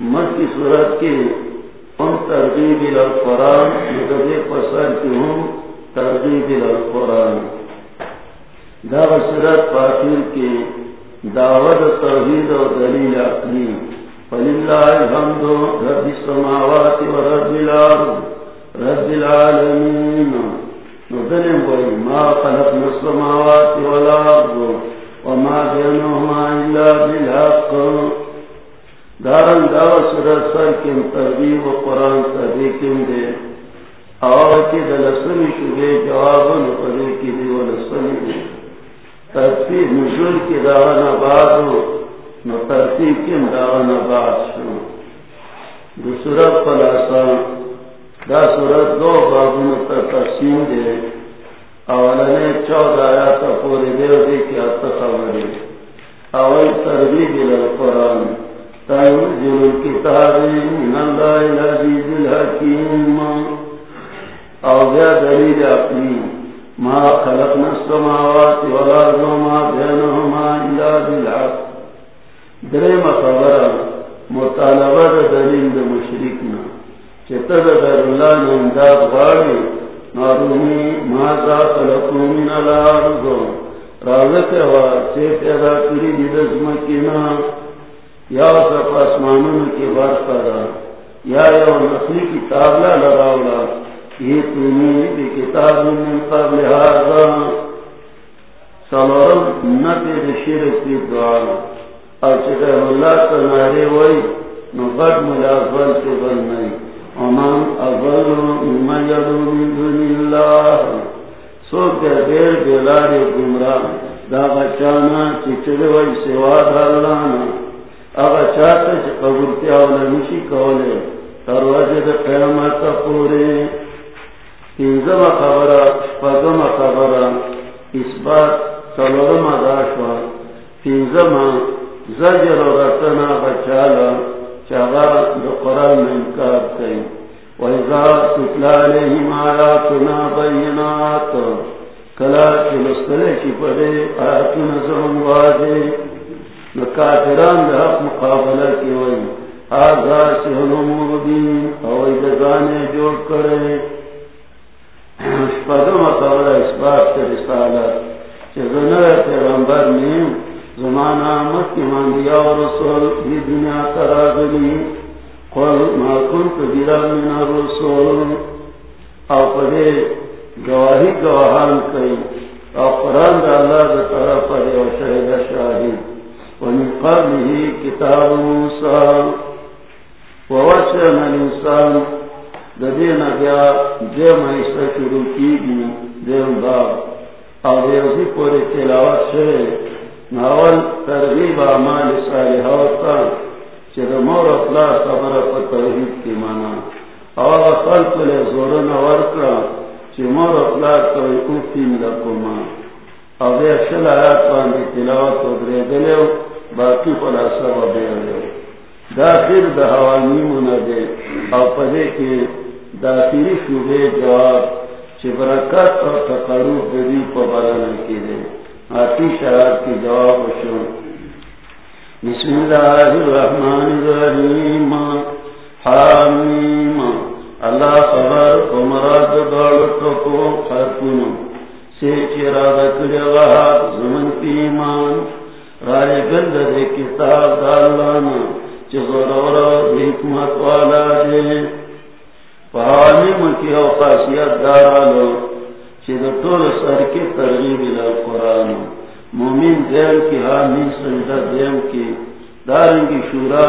مرکی کی صورت کے ہم ترغیب الفران مدد پسند کی ہوں، ترغیب الفران دعو صورت پاخر کے دعوت ترغیب و دلیل اپنی۔ فللہ الحمد رب سماوات و رب الارض، رب العالمین۔ نظلم بوئی، ما خلقنا السماوات والارض وما بينهما اللہ بالحق۔ دارن دعوة سورة سر کم تربیب و قرآن تحبیکم دے. آواتی دلسمی شبے جوابن پدیکی دی و لسمی دے. ترتیب نزول کی دعوان آباد ہو، نو ترتیب کم دعوان آباد شو. دو سورت پلاسا دا سورت دو بابن تر تقسیم دے. اولنے چود آیات پوری دیو دے کی اتخبری اول تربیب القرآن تنزل الكتاب من الله العزيز الحكيم او بیا دلیل اپنی ما خلقنا السماوات والارض وما بينهما الا بالحق۔ درم خبر مطالبه دلیل د مشرکنا۔ چته د الله نه امداد غواړي نارونی ما ذا خلقو من الارض۔ راځه وا چې پیدا کړی د زمکینا یا سب آسمانوں کی بات کرا یا یو نسلی کی تابلا لگاولا یہ تمہیں کتاب من قبل هذا سلورم نتی شیر کی دعا۔ اور چکر اللہ تنارے وئی نقد ملازل سے بل نہیں امام اول ممن یدو من دون اللہ۔ سو کے دیر بلاری گمراہ دا بچانا چچرے وئی سوا دالانا اگر چاہتے چھ قبول کیا اولا نشی کولے ترواجہ دا قیامت پورے۔ تینزم خبرہ شپگم خبرہ، اس بات سلورم داشوا۔ تینزم زجر و رتنا بچالا چاگا دا قرآن میں انکار کئی۔ وَإِذَا تُتْلَى عَلَيْهِمْ آيَاتُنَا بَيِّنَاتٌ، کلا چلستلے کی پڑے آیاتنا زمن واجے کافران دا حق مقابلہ کی وئی آگا سہنو مبین۔ اوئی دگانے جوڑ کرے۔ شپدم قبل اس بات کے رسالت کہ زنر پیغمبر نے زمانہ مت کی ماندیا و رسول بھی دنیا تراغلی قل ما کنت بیرا من الرسول۔ او پدے گواہی گواہان کئی۔ او قرآن دا اللہ دا طرف پدے و شہد شاہد۔ ومن قبله كتاب موسى ووشنا الإنسان ددينا بيا جمع يستكروا كيبي دين باب. او ديوزي پوری تلاوات شئے ناول ترغیب اعمال صالحہ ہوتا چه مور اطلاع خبر پر توحید کی مانا. او خلق لے زورن ورکا. چه مور اطلاع توحید کی ملکو او دے شل آیات باندی تلاوات و درے دلیو باقی خلاصہ و بیانیو داخل دا حوانی مندے او پدے کے داخلی شبے جواب چه برکت اور تقروف دی پا برانا کی دے آتی شراب کی جواب شو بسم اللہ الرحمن الرحیم. حامیم اللہ خبر کو مراد دولتو کو خرکونو سے چرا دکڑی غاب زمن پیمان رائے گند دے کتاب دالانا چغرور حکمت والا دے۔ پہالیم کی اوقاسیت دارالو چیز طول سر کی ترغیب الى قرآن۔ مومن دیم کی حامی سجدہ دیم کی دارنگی شورا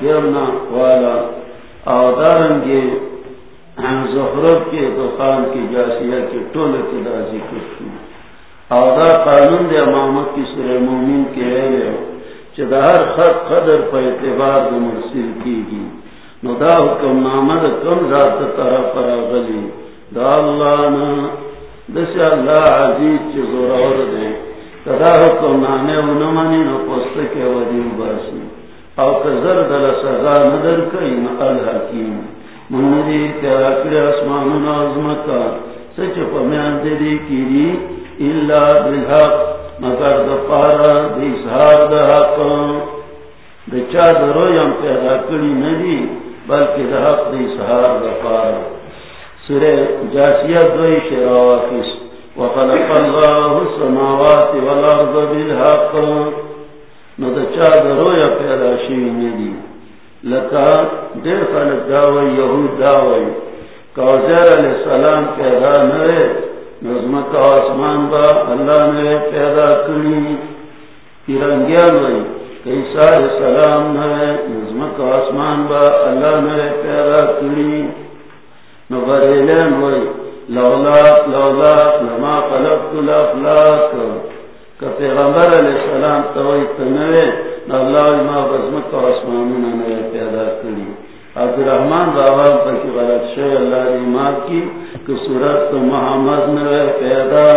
دیمنا والا۔ او دارنگی زخرب کے دخان کی جاسیہ کی طول کی دا ذکر شو او دا قانون دے امامت کی سر مومن کے اہلے ہو چی دا ہر خط قدر پا اعتبار دا مرسل کی گی نو دا حکم نامد کم ذات طرف پر غلی دا اللہ نا دس اللہ عزیز چی زورور دے۔ کدا حکم نانے ونمانی نو پست ودیو باسی۔ او کزر دل سزا ندر کئی نقل حکیم من دی تیرا کر اسمان عظمتا سچ پمیان دے دی کیری۔ الا بالحق، مگر دپارا دی دا حق. درو یم پیدا کری ندی بلکہ دا حق دی سہار دپارا سورہ جاسیہ دوئی وخلق اللہ السماوات والارض بالحق. نو دچا درو پیدا شوی ندی لکا دیر خلق داوئی یہود داوئی کوزیر علیہ السلام پیدا نوے نظمت آسمان با اللہ نے پیدا کری تیرنگیان وئی کیسا علیہ السلام نوے نظمت آسمان با اللہ نے پیدا کری نبریلین وئی لولاک لولاک لما خلقت الافلاک۔ کہ پیغمبر علیہ السلام توئی تنوے اللہ ما بزمت و اسمانون نوے پیدا کری عبد الرحمن بابا پر کی غلط شو اللہ دی ماں کی۔ کہ صورت محمد نوے پیدا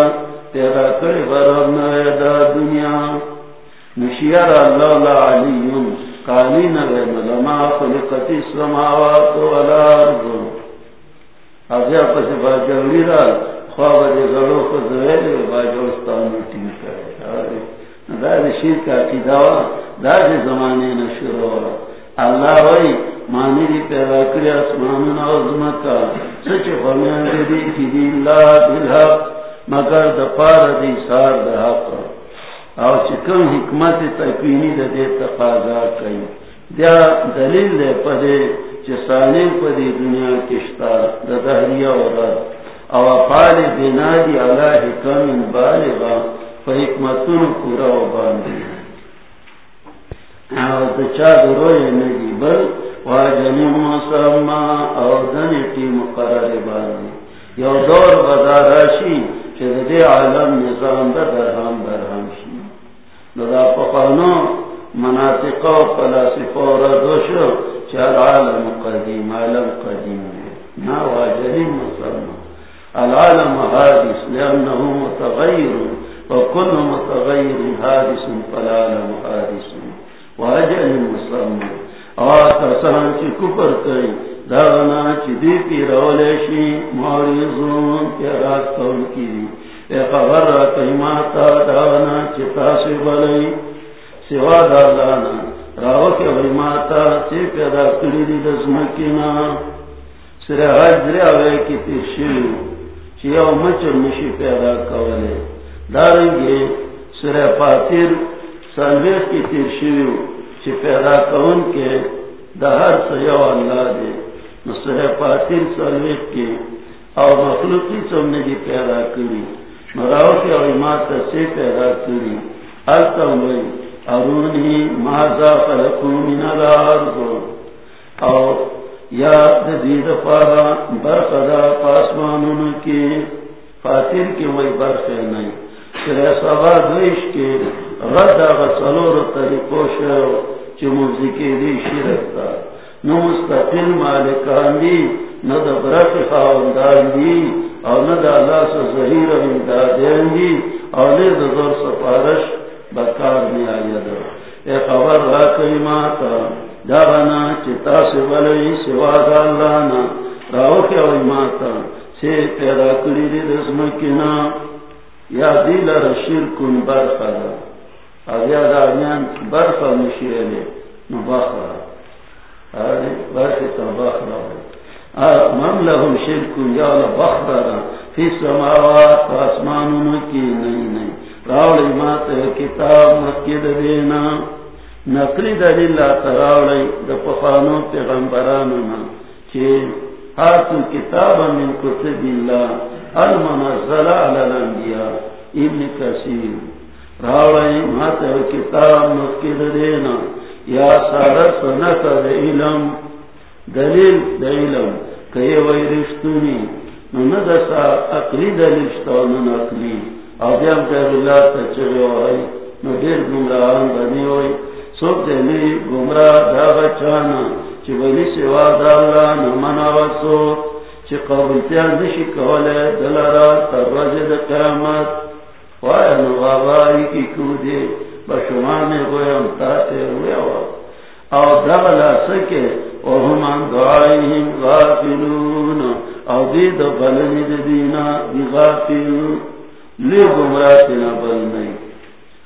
پیدا کری برب دا دنیا۔ نشیر اللہ لعلیون قالی نوے ملما خلقت اسلامات و الارض را، خواب خود کرے۔ شیر کا قیداوا اللہ وی مانی دی پیدا کری اسمانون عظمتا سچ فمیان دی دی کی دی اللہ بالحق، مگر دا پار دی سار دا حق۔ او چکم حکمت تکوینی دا دی تقاضا کئی۔ دیا دلیل دے پدے چسانی پدی دنیا کشتا دا دہریا و رد او پال بنا دی اللہ حکم بالغا فا حکمتون پورا و باندی۔ او دچا دروی نگی بل او مقرر یو دور بداراشی چه دی عالم نظام دا درہم درہم شی دا پخانو مناطق و فلاسفہ و ردوشو چه قدیم، عالم قدیم نا العالم حادث، لأنه متغير وكل متغير حادث فالعالم حادث. واجن مسلم. کپر کئی دانا چی پی رولیشی رات کون کی اے خبر کئی ماتا دانا چی تاسی بلی سوا دالانا راو کی وی ماتا چی پیدا کری دی دزمکینا. سر حجر آوے کی مچر پیدا کولے. سر سنویخ کی تیشیو چی پیدا کون کے دہر سیو اللہ دے. نصر پاتر سلویت کے او مخلوقی سم نے جی پیدا کری. مراو کے علمات سے پیدا کری. التم وی ارونی مازا خلقو من الارض. او یا دید پارا برخدا پاسمانون کی. فاتر کی وی برخ نہیں سر سبا دویش کے رد آغا سلور طریقو شو چی موزیکی دی شرکتا نو مستقل مالکان دی، نو دا برق خواندان دی، او نو دا اللہ سا ظہیر امدادین دی، او لی دا دور سپارش بکار می آیا دا اے خبر را کلماتا دا بنا چی تاسی بلی سوا دا اللہ نا. راو کیا وی ماتا، سی پیدا کری دی دسمکینا یا دیل رشیر کن برخدا آیا دامیان برخا نو آره تا من لهم شرکو یا فی سماوات و اسمانونو کی نئی نئی راولی مات کتاب مکید دینا۔ نقلی دلیل تراولی دا پخانو پیغمبرانونا چی حاتو من کتب اللہ، المنزل علی الانبیاء، ابن راوی مات کتاب مکید دینا، یا سارا سنت دا علم۔ دلیل دا علم کئی وی رشتونی۔ نو ندسا اقلی دلیل شتا نو او اللہ تا چگی وی نو دیر گمراہان بنی وی سوک دلی گمراہ دا بچانا، چی ولی سوا دا اللہ چی قبلتیان نشی کولے دلارا تر قیامت۔ وایا نو غابائی کی کودی بشمان گویم تاتے ہوئے ہوا او سکے وهم عن دعائهم غافلون. او دید بلنی دینا بغافل لی گمراتنا بلنی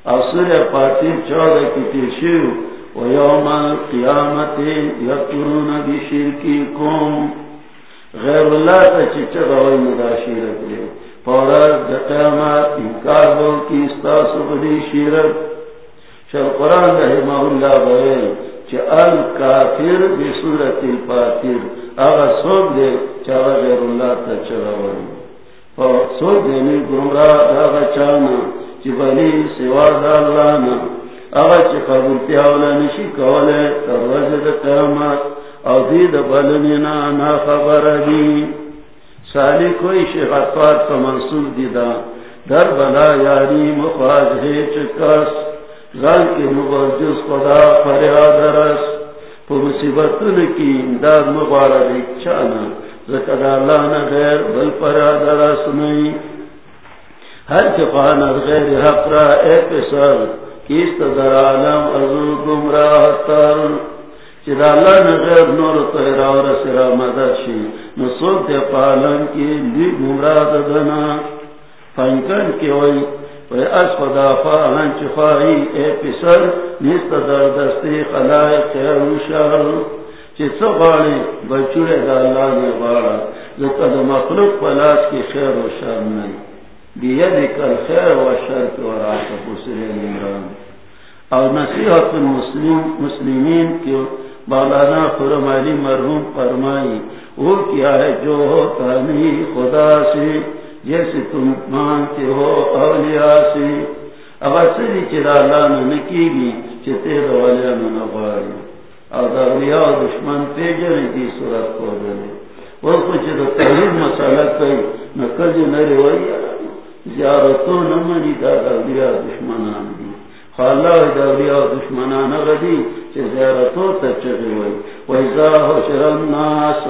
او سر پاتی چودہ کی تیشیو ویوم القیامت یکرون بشرکی کم غیر اللہ تا چچا غوی مداشیرت لے پورا قیامت انکار بول کی استاسو بڑی شیرت. شر قرآن رحمہ اللہ بھائی الکافر بصورت الفاتر اغا سوک دے چاگا غیر اللہ تا چلاوری سوک دے نی گمراہ اغا چانا چی بلی سوا دا اللہ نا اغا چی قبول پیاولا نشی کولے تر وزد قیامت او دید بلنینا نا خبر دی. سالی کوئی شیخ اطوار تا منصول دیدا در بلا یاری مخواج ہے چکس غل کی مبجز خدا فریاد رس، پو مصیبتن کی امداد مبارا دیکھ چانا، زکر اللہ نا غیر بل فریاد رس نہیں۔ ہر چپانا غیر حق را اے پسر کیست در عالم ازو گمراہ تر۔ چید اللہ نور پالن کی لی گمراہ کی وئی وی اس خدا چفائی اے پسر، نیست در دستی خلائق خیر و شر چی سبالی بچوڑے دا اللہ نے بارا لکہ دا مخلوق پلاس کی خیر و شر نہیں بیدک الخیر و شر کی وراث بسر عمران اور نصیحت المسلم مسلمین کی بالانا فرم مرحوم فرمائی، وہ کیا ہے جو ہوتا نہیں، خدا سے جیسے تم مانتے ہو اولیاء سے۔ اگر سری چرا لانا نکی گی چتے روالیا دوالیاں نباری اور اولیاء دشمن پہ جنے کی صورت کو دنے وہ کچھ تو تحریر مسئلہ کئی نکل جو نرے ہوئی زیارتوں نمانی دا اولیاء دشمنان دی خاللہ اولیاء دشمنان غدی چھ زیارتوں تچگی ہوئی ویزا حشر الناس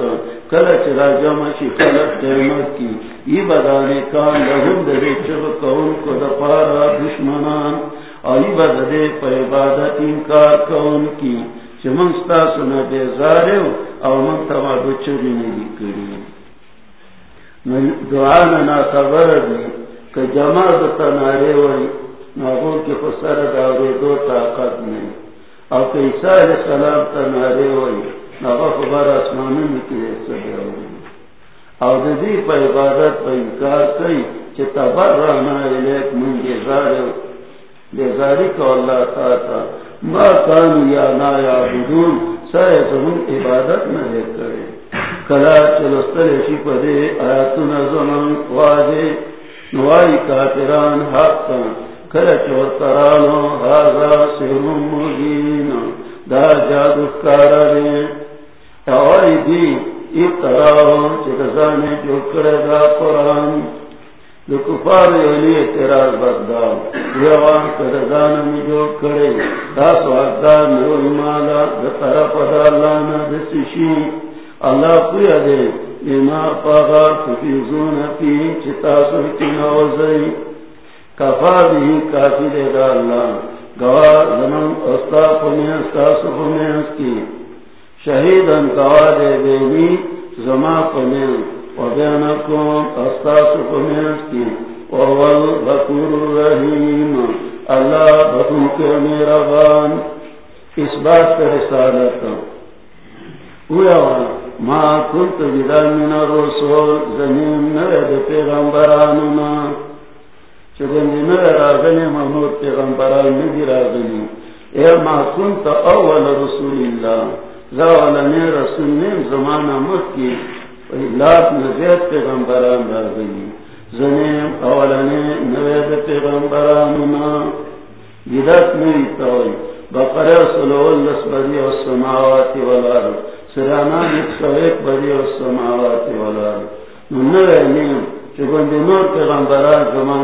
کلچ راجا مشی خلق قیمت کی. ای بدانے کان لہم دے چب کون کو دپارا دشمنان. اور ای بدے پہ عبادت انکار کون کی چمنستا سنا بے زاریو او من تما بچری نہیں کری دعا ننا خبر دی کہ جمع دتا نارے وی ناغو کی خسر داوری دو طاقت نہیں اور کہ عیسیٰ علیہ السلام تا نارے ہوئی ناغا خبر آسمانی میں کی سبے ہوئی اور دی پا عبادت پا انکار کئی چی تبر رانا علیک من گزاری گزاری کو اللہ تا ما کانو یا نا یا بدون سائے زمون عبادت نہ لے کرے کلا چلستل شی پا دے آیاتنا زمان واجے نوائی کافران حق کان کلا چور ترانو هذا سر مبین. دا جادو دے اوائی دی اتراو چکزانے جو کرے دا قرآن. یعنی اعتراض جو کرے. دا سوادار نو ایمالا دا طرف دا اللہ نا دسشی اللہ پویا دے. پاغا تفیزون پی چتاسو کی نوزئی. کفا بھی کافی دے دا اللہ۔ گواہ زمان استا کی۔ شہیدن گواہ دے زما پنیس و کی۔ بکور رحیم اللہ بکن کے میرا بان۔ اس بات کا رسالت اویا ما کنت بیدان من الرسول زمین نوید پیغمبرانونا راغنی محمود پیغمبران ندی راغنی اے ما کنت اول رسول اللہ. زاولنی رسول نیم زمانہ نزید پیغمبران زنیم اولنی نوید پیغمبرانونا. گیدت نوی تاوی. صلو اللہ سرانا نکسویک بدی والسماوات والارض نوی نیم. چکن نور پیغمبران زمانہ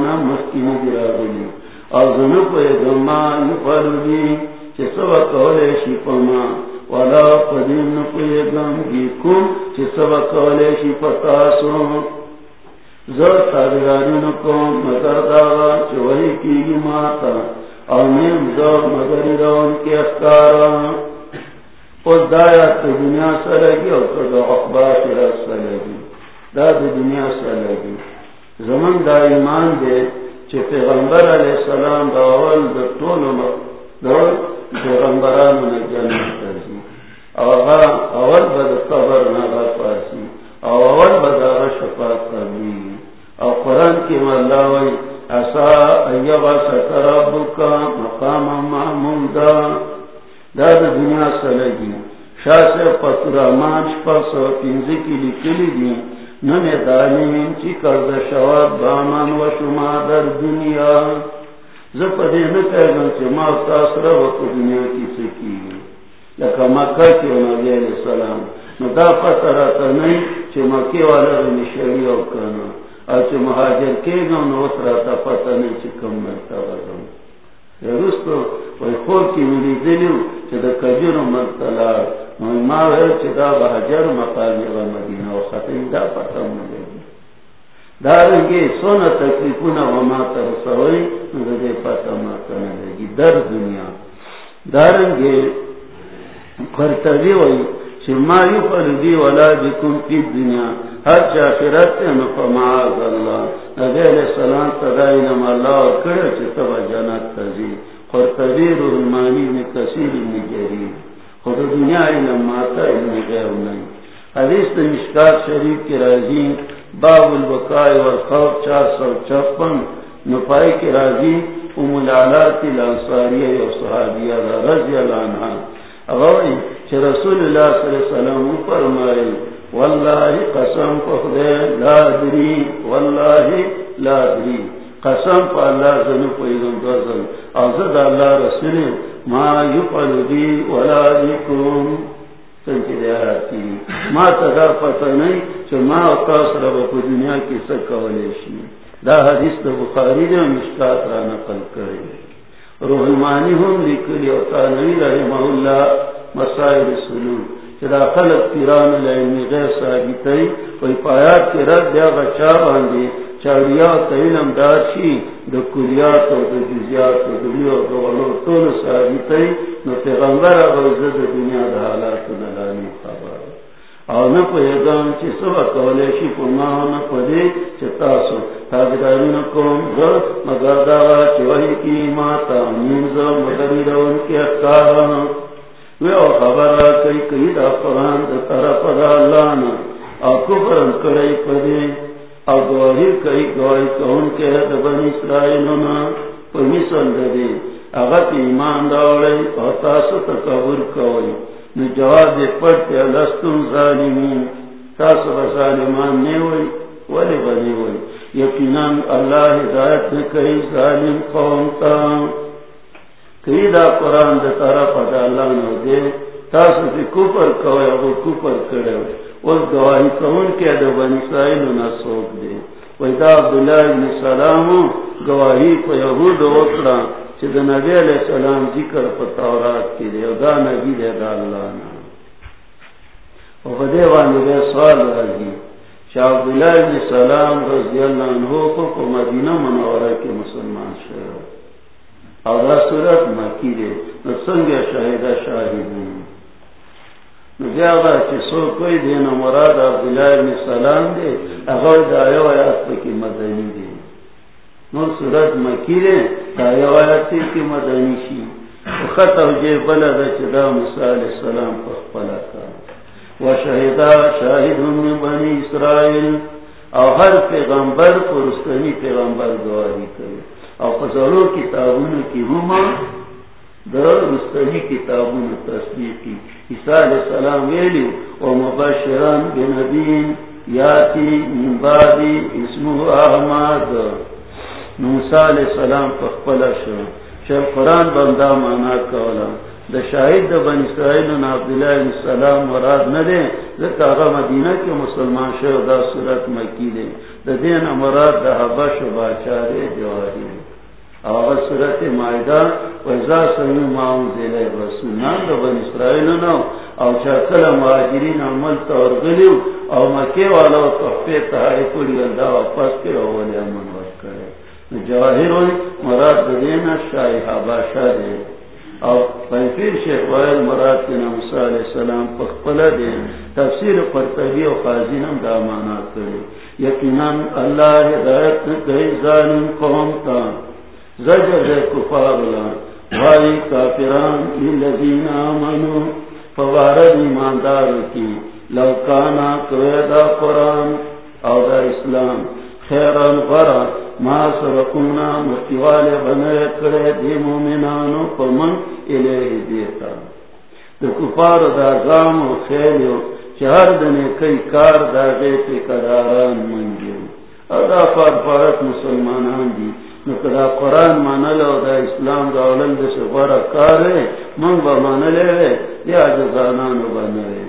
اور پہ چی سبا کولے شی پما والا قدیم گم گی کم چی سبا کولے شی پتاسو زر تابرانی نکم مگر داغا کی گی ماتا اور نیم زر رون کی افکارا دایا تو دنیا سرگی اور تو اخبار سرگی دا دنیا سے لگی زمن دا ایمان دے چھ پیغمبر علیہ السلام دا اول دا طول دا پیغمبران نے جنت ترزی اول با دا قبر نگا پاسی اول با دا شفاعت کرنی او قرآن کی ملاوی اسا ایبا سترابکا مقام محمود دا دا دا دنیا سے سلمان شپا سو پنزی کی لکلی دی. نمی دالیم چی کرد شواد بامان و شما در دنیا. زپا دی چی ما تاثر وقت دنیا کی سکی. لکا مکہ کی و نبی علیہ السلام. نو دا پتہ نہیں چی مکی والا رمی شریع کنا. اور چی مہاجر کے گا نو اس رہتا پتہ نہیں چی کم مرتبہ گا رستو وی خور کی ملی دلیو دا کجر نو ما ویل چی دا بحجر مقامی و و دا دارنگی سونا تکلیفونا و ما در دنیا. دارنگی خرطبی وی چی ما یو ولا دنیا ہر چاکرت نفماز اللہ، نبی علیہ السلام تدائنم اللہ کرے چی جنت تزی خرطبی روح المانی میں کثیر ابن جریر۔ خود دنیا علم ماتا علم غیر نہیں۔ حدیث مشکات شریف کی راضی، باب البقاء والخوف چار سو چپن نفائی کی راضی، ام العلات الانصاریہ و صحابیہ رضی اللہ عنہ اغوئی چھ رسول اللہ صلی اللہ علیہ وسلم فرمائے واللہ قسم پخدے لا دری، واللہ لا دری. قسم پا اللہ زنو پایدن دوزن ازد اللہ رسول ما یفعل دی ولا دیکم سنچی دے آتی ما تدا پتا نہیں چھ ما اقاس رب پا دنیا کی سکا ولیشی دا حدیث دا بخاری دے مشکات را نقل کرے. روحمانی ہم لکلی اوتا رحمہ اللہ مسائل سلو چدا خلق پیران لعلمی غیر ثابتی پایات رد بچا باندی علم کلیات و جزیات و غلو طول نو پیغمبر دنیا دا حالات نلانی خبر. او نہ پہ سبا ما کوم مگر دا چ کی ماتا نیم ز مدری رون کے وے او خبر کئی کئی دا قران دا طرف دا اللہ او او گواہی کئی گواہی کون کے ایمان داوڑے. او تاسو تکبر کوئی. نو جواب دے پڑھتے لستم ظالمین تاسو ظالمان نے ہوئی. ولی بنی ہوئی. یقیناً اللہ ہدایت کئی ظالم قوم تا. کئی دا قرآن دے طرف دا اللہ نو دے، تاسو فی کفر کوئی اگو کفر کرے ہوئی اس گواہی کون کے دا بنی اسرائیل نا سوک دے۔ ویدہ عبداللہ بن سلام گواہی کو یہود وکرا چھ نبی علیہ السلام ذکر پر تورات کی دے دا نبی دے دا اللہ نا و بدے وانی دے سوال رضی چھ عبداللہ ابن سلام رضی اللہ عنہ کو کو مدینہ منورہ کے مسلمان شہر۔ اور دا صورت مکی دے نو نسنگ شاہدہ شاہدین نجاغا چھ سو کوئی دینا مراد عبداللہ ابن سلام دے اگر دا ایو آیات پکی مدنی دے نور صورت مکیرے دایا آیاتی کی مدنی شی خطو جے بلا دا چدا موسیٰ علیہ السلام پخ پلا کا و شہدہ شاہد من بنی اسرائیل. او ہر پیغمبر پر پرستنی پیغمبر گواری کرے او قصرو کتابون کی ہما در رستنی کتابون تصدیق کی. عیسیٰ علیہ السلام ویلیو و مبشران بنبین یاتی من بعدی اسمو احمد موسیٰ علیہ السلام پخپلا شو شر قرآن بندہ مانا کولا دا شاہد دا بن اسرائیل نا عبداللہ علیہ السلام مراد ندے ذکر آغا مدینہ کے مسلمان شو دا صورت مکی دے دا دین مراد دا حبش و باچارے جواری دے آغا صورت معیدہ ویزا سمی معاون زیلہ رسول دا بن اسرائیل نا او چاکل مہاجرین عمل تور گلیو او مکے والا تحفی تحائی کولی اللہ واپس کے اولی امن وقت کرے۔ جواہر ہوئی، مراد دینا شاہی حباشا دے۔ اور پنفیر شیخ وائل مراد کے نام علیہ السلام پخپلا دے۔ تفسیر قرطبی و خازینم دا مانا کرے۔ یقیناً اللہ ہدایت گئی ظالم قوم کا زجر کفار لان بھائی کافران للذین آمنو فوارد ایماندار کی. لوکانا کویدہ قرآن. او دا اسلام، خیران غران ما سرکونا مکیوالے بنے کرے دی مومنانو پمن الہ دیتا. دا کفار دا گام و خیلیو چار دنے کئی کار داغے پہ قراران منگیو ادا فار فارت مسلمانان دی. نکدا قرآن مانلو دا اسلام دا علم دا سفارا کار ہے، من با مانلے وے یا جزانانو بانلے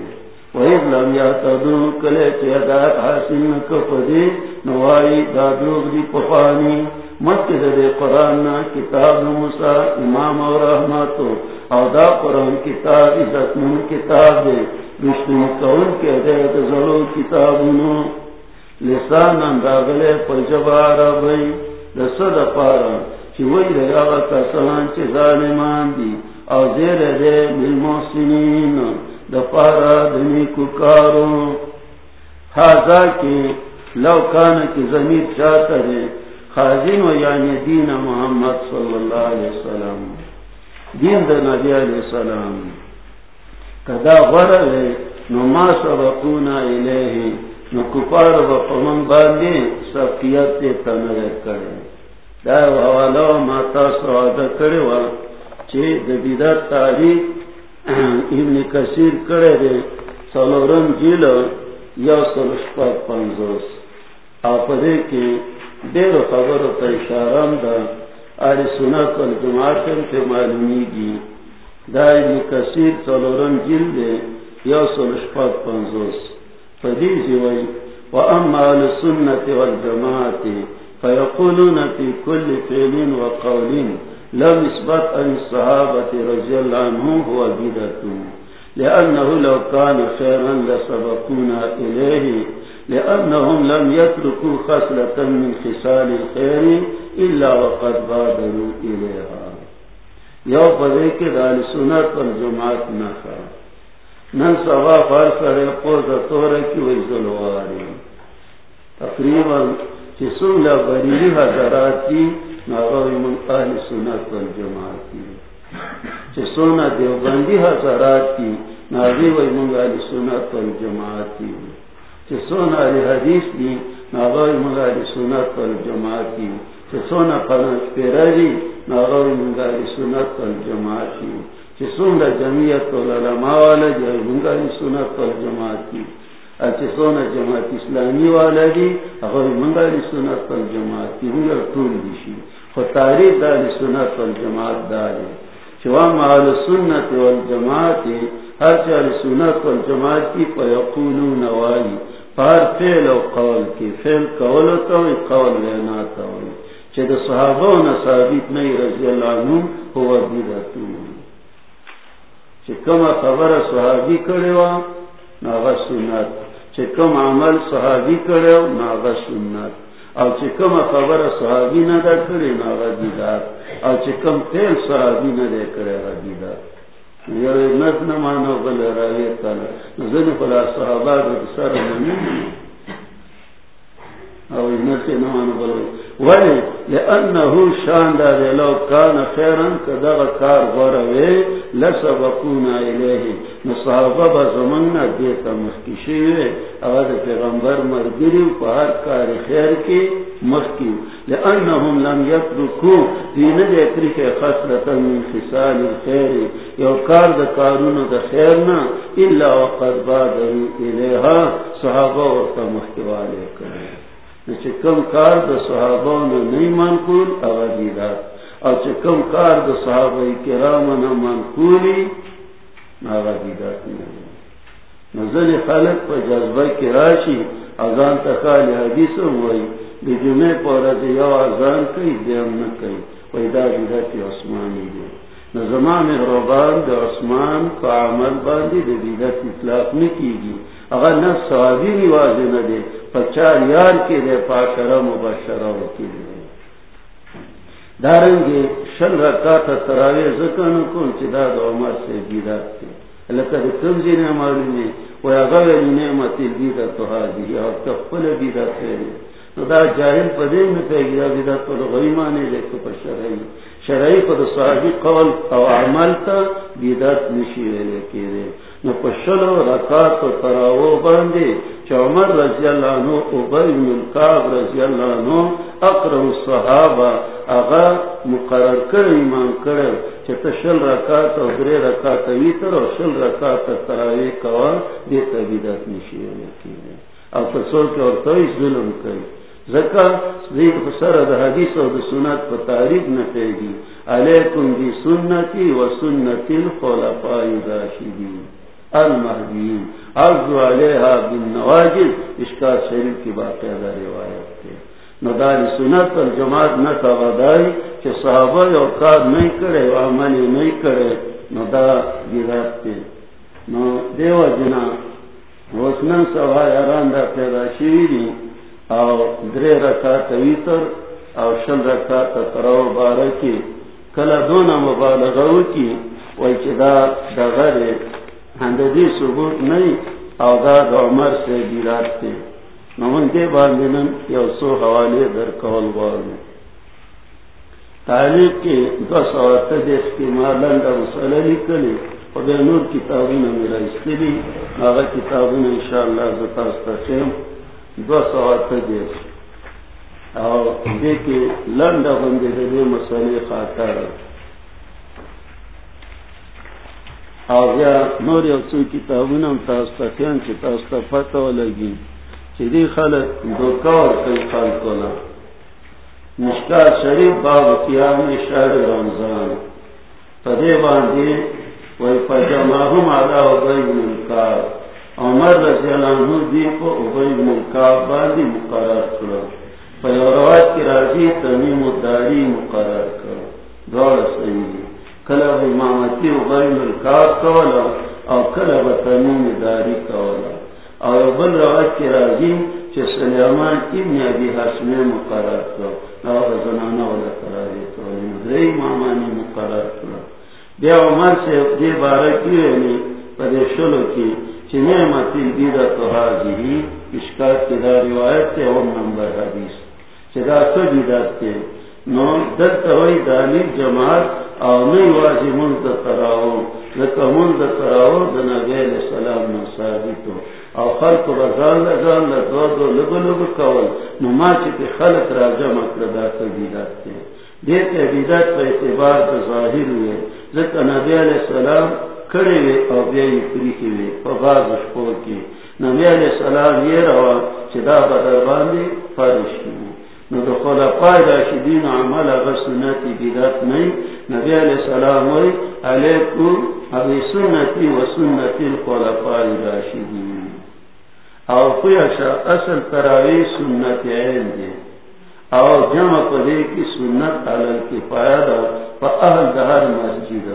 وحید لم یا تدو کلے چی ادایت حاصل نکفدی نوائی دادوگ دی پفانی مکہ دے قرآن نا کتاب موسیٰ، امام و رحمتو۔ او دا قرآن کتاب، عزت من کتاب دے۔ رشتن کون کے دے ضرور کتابنو لسان انداغلے پر جبار بھئی۔ دسد پارا چی وی دے آغا کسان چی ظالمان دی او زیر دے بالمحسنین دا پارا دنی ککارو حاضا کی لو کانا کی زمین چاہتا دے خازن و یعنی دین محمد صلی اللہ علیہ وسلم. دین دا نبی علیہ السلام. کدا غرل نو ما سبقونا الیہ نو کپار و پمن باندی سبقیت تے تنر کرے دا حوالو کرے وا چی دا بیدت تاریخ ابن کثیر دے سلورم جیلو یا سلشپت پنزوس آپ دے کی دیر خبر تا اشارام دا آلی سنت والجماعتن کے معلومی گی دا ابن کثیر سلورم جل دے یا سلشپت پنزوس فدیزی وی وَأَمَّا لِسُنَّةِ وَالْجَمَاعَةِ. فَيَقُولُونَ فِي كُلِّ فِعْلٍ وَقَوْلٍ لَمْ اِسْبَتْ أَنِ الصَّحَابَةِ رَضِيَ اللَّهُ عَنْهُمْ هُوَ بِدَةٌ لِأَنَّهُ لَوْ كَانَ خَيْرًا لَسَبَقُونَا إِلَيْهِ. لأنهم لم يتركوا خسلة من خسال الخير إلا وقد بادروا إليها. یو پدے کے دال سنت والجماعت نخا نن سوا فرق رے پوز تور کی وی زلواری تقریباً چسون لبریلی حضراتی ناغوی من اہل سنت والجماعتی چسون دیوبندی حضراتی ناغوی من اہل سنت والجماعتی سونا علی حدیث دی ناغوی مغاری سنت پر جماعتی سونا پنچ پیراری ناغوی مغاری سنت پر جماعتی سونا جمعیت العلماء والا جائی مغاری سنت پر جماعتی اچھے سونا جماعت اسلامی والا دی اغوی مغاری سنت پر جماعتی مگر طول دیشی خو تاریخ داری سنت پر جماعت داری. چوام مال سنت والجماعت، ہر چال سنت والجماعت کی پا پیقولو نوائی فار فیل او قول کی فیل قول تو قول لینا تو چه د صحابه او ثابت نه رضی الله عنهم هو بدعتو چې کوم خبره صحابي کړي وا ناغه سنت. چکم عمل صحابی کړي وا سنت. او چکم خبر صحابی نہ نه کرے کړي دیدار. او چکم تیل صحابی نہ دے کرے کړي دیدار. بدعت نت نمانو مانو بل راوی تعالی زن پلا صحابہ سر منی او نت نہ مانو ولی لانه شان دا لو کان خیرن کدا کار غروی لسبقونا الیه. مصحابہ بزمنا دیتا مخکشی او دا پیغمبر مرگری و پہر کار خیر کی مخکی لانهم لم یترکو دین دے ترک خسرتا من خسال الخیر. یو کار دا کارون دا خیرنا الا وقد بادرو الیها. صحابہ ورطا مخکوالے کرے کم کار د صحابہ نے نہیں منقول اوادیدات اور کم کار د صحابہ کرام نہ منقولی اوادیدات نہیں نزل خلق پر جذبہ کی راشی اذان تخالی حدیث ہوئی بی جمعے پر یو اذان کئی دیم نہ کئی پیدا بیدت عثمانی دے نظمان ربان د عثمان کا عمل باندی دے بیدت اطلاق نہیں کی گی اگر نہ صحابی رواج نہ دے پچار یار کے دے پاشرا مبشرا کی دے دارنگے شل رکھا تھا تراوی زکن کن چدا دو عمر سے بیدات تھے لکہ دے کمزی جی نے معلوم ہے وہ اگر نعمت البیدت تو حاضی اور تفل بیدات ہے۔ تو دا جاہل پدے میں پہ گیا بیدات تو غیمانے دیکھو پر شرعی۔ شرعی پر صحابی قول او عمل تا بیدات نشی ویلے کی دے نو پشلو رکات و تراو باندے عمر رضی اللہ عنہ عبی بن کعب رضی اللہ عنہ، اقرب الصحابہ اغا مقرر کر ایمان کرے چتا شل رکات او درے رکات ویتر او شل رکات تراوی کوا، دیتا بیدات نشیو یکی او تصور کے اور توی ظلم کری زکا دیکھ خسر دا حدیث او دا سنت پا تاریخ نتیگی علیکم بی سنتی و سنتی الخلفائی داشدین المہدین عرضو علیہا بن نواجد اشکار شریف کی باقی روایت تے نداری سنت پر جماعت نتا غدائی کہ صحابہ او کار نہیں کرے و نہیں کرے. ندا گرات تے نو دیو جنا. وسنن سوا یاران دا پیدا شیری. او درے رکا تویتر او شل رکا تراو بارکی. کلا دونا مبالغو کی وی چی دا ہندی ثبوت نہیں او دا دا عمر سے بیرات تے نمون دے باندنن یو سو حوالی در کول بارو تعلیق کی دو سوات دیس کی مالن دا مسئلہ لکلی و بے نور کتابون میرا استلی آغا کتابون انشاءاللہ زتاستا خیم دو سوات دیس او دے لنڈا بندے دے مسئلے خاطر۔ او بیا نور یو تاستا لگی چی دی خلق مشکا شریف باب قیام شہر رمضان. پدے باندھی وہی پجماہم علا عبی ملکار عمر رضی اللہ عنہ دی کو عبی ملکار باندھی مقرر کرو پیوروات کی راضی تمیم الداری مقرر کرو دوڑ صحیح کلب امامتی عبی ملکار کولا، او کلب تمیم داری کولا. او بل روات کی راضی چه سلیمان ابن ابی حسنی مقرر کرو زنانا والا قرار یعنی دئی مامانی مقرر کرا بیا عمر سے دے بارہ کی رہنی پدے شلو کی چنے متی دیدا تو حاضری اشکات کی دا روایت تے اور نمبر حدیث. چدا سو دیدات تے نو در توئی دانی جماعت او نئی واضی منت تراؤ لکا منت تراؤ دنا بیل سلام نو ثابتو. او خلق رضان لزان لدو دو لگو لگو کول. نو ما چی پی خلق راجا مکردا تبیدات تے. دیت عبیدات پا اعتبار دا ظاہر ہوئے. ذکر نبی علیہ السلام کڑے وے او بیائی پریخی وے. پا غاز شپور کی نبی علیہ السلام یہ روا چی دا بدر باندی فرش کی نو دا خلقاء راشدین عمل اگر سنتی بیدات نہیں نبی علیہ السلام وی علیکم ابی سنتی و سنتی الخلقاء راشدین او پیشا اچھا اصل تراوی سنت عین دی. او جمع پدے کی سنت علل کی پایا پا اہل دہر مسجد.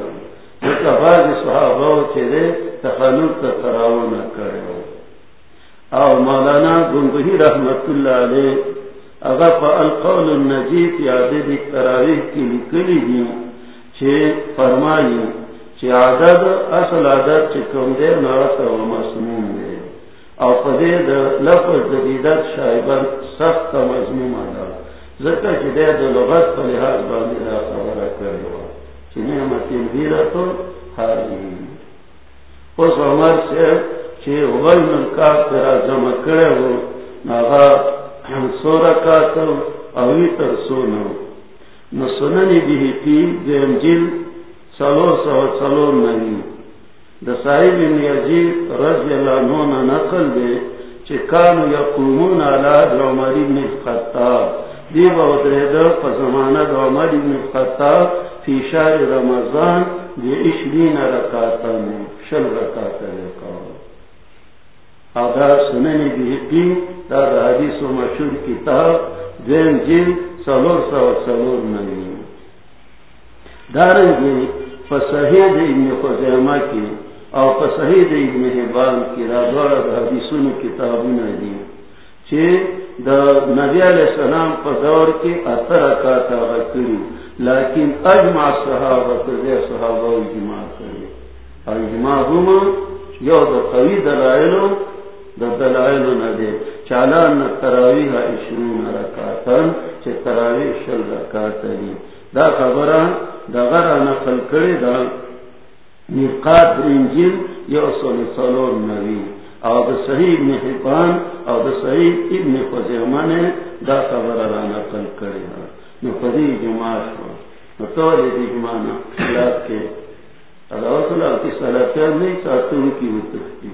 جتا بعض صحابہ چلے تخلق تا تراو نہ کرے. او مولانا گنگہی رحمت اللہ علیہ اگر القول النجیت یادے دی تراویح کی لکلی دی چھے فرمائی چھے عدد، اصل عدد چھے کم دے نارتا و مسموم دے۔ او پدے دا لفظ جدیدت شایبان سخت مضموم آدھا ذکر چی دے دا لغت پا لحاظ باندی دا خبرہ کروا چی نعمتین بیرتو حالی اس عمر سے چی غل ملکات پر آزم کرے ہو، ناغا یعنی سو رکاتو اوی تر سونو نسننی بیہتی دیم جل سلو سو سلو نگی دسائب یزید رضی اللہ عنہ نقل دے چکانو یقومون علی عمر بن الخطاب دی بہت رہدر پا زمانہ دا عمر بن الخطاب فی شار رمضان دی اشلین رکاتا میں، شل رکاتا لکاو آدھا سننی بیقی دا دا حدیث و مشہور کتاب دین جل سلور سو سلور نبی دارنگی فصحید ابن خزیمہ کی او په ابن حبان کی راځوړه د حدیثونو کتابونه دي چې د نبی علیہ السلام په دور کې اثر کا تا لیکن اجمع صحابه ته صحابه اجماع کړي او اجماع هم یو د قوی دلایل د دلایل نه دي چالان تراویح 20 رکعاتن چې تراویح شل رکعات دي دا خبره د غره نقل کړي دا میقات انجیل یو سل سلور نوی. او دا صحیح ابن حبان او دا صحیح ابن خزیمہ نے دا خبر رانا قل کرے نو پدی جمعہ شو. نو تولی دی جمعہ نا خلاف کے اللہ صلاح کی صلاحیہ نہیں ساتھوں کی اتفتی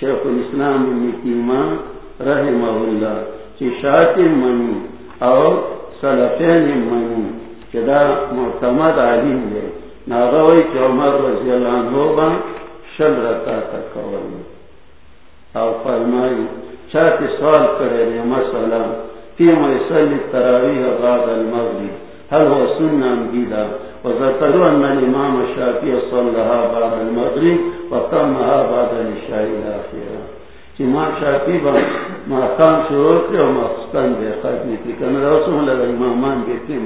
شیخ الاسلام نیتیمہ رحمہ اللہ، چی شاعت منی او سلفین منی چدا معتمد علیم دے۔ ناغوی چی عمر رضی اللہ عنہ با شل رکا تکول او فرمائی چاہتی سوال کرے دے مسئلہ، فی میسل تراویح بعد المغرب هل هو سنة مجيدة وذكروا أن الإمام الشافعي صلىها بعد المغرب وتمها بعد العشاء با شروع ختمی کی کہ رسول امامان بیتی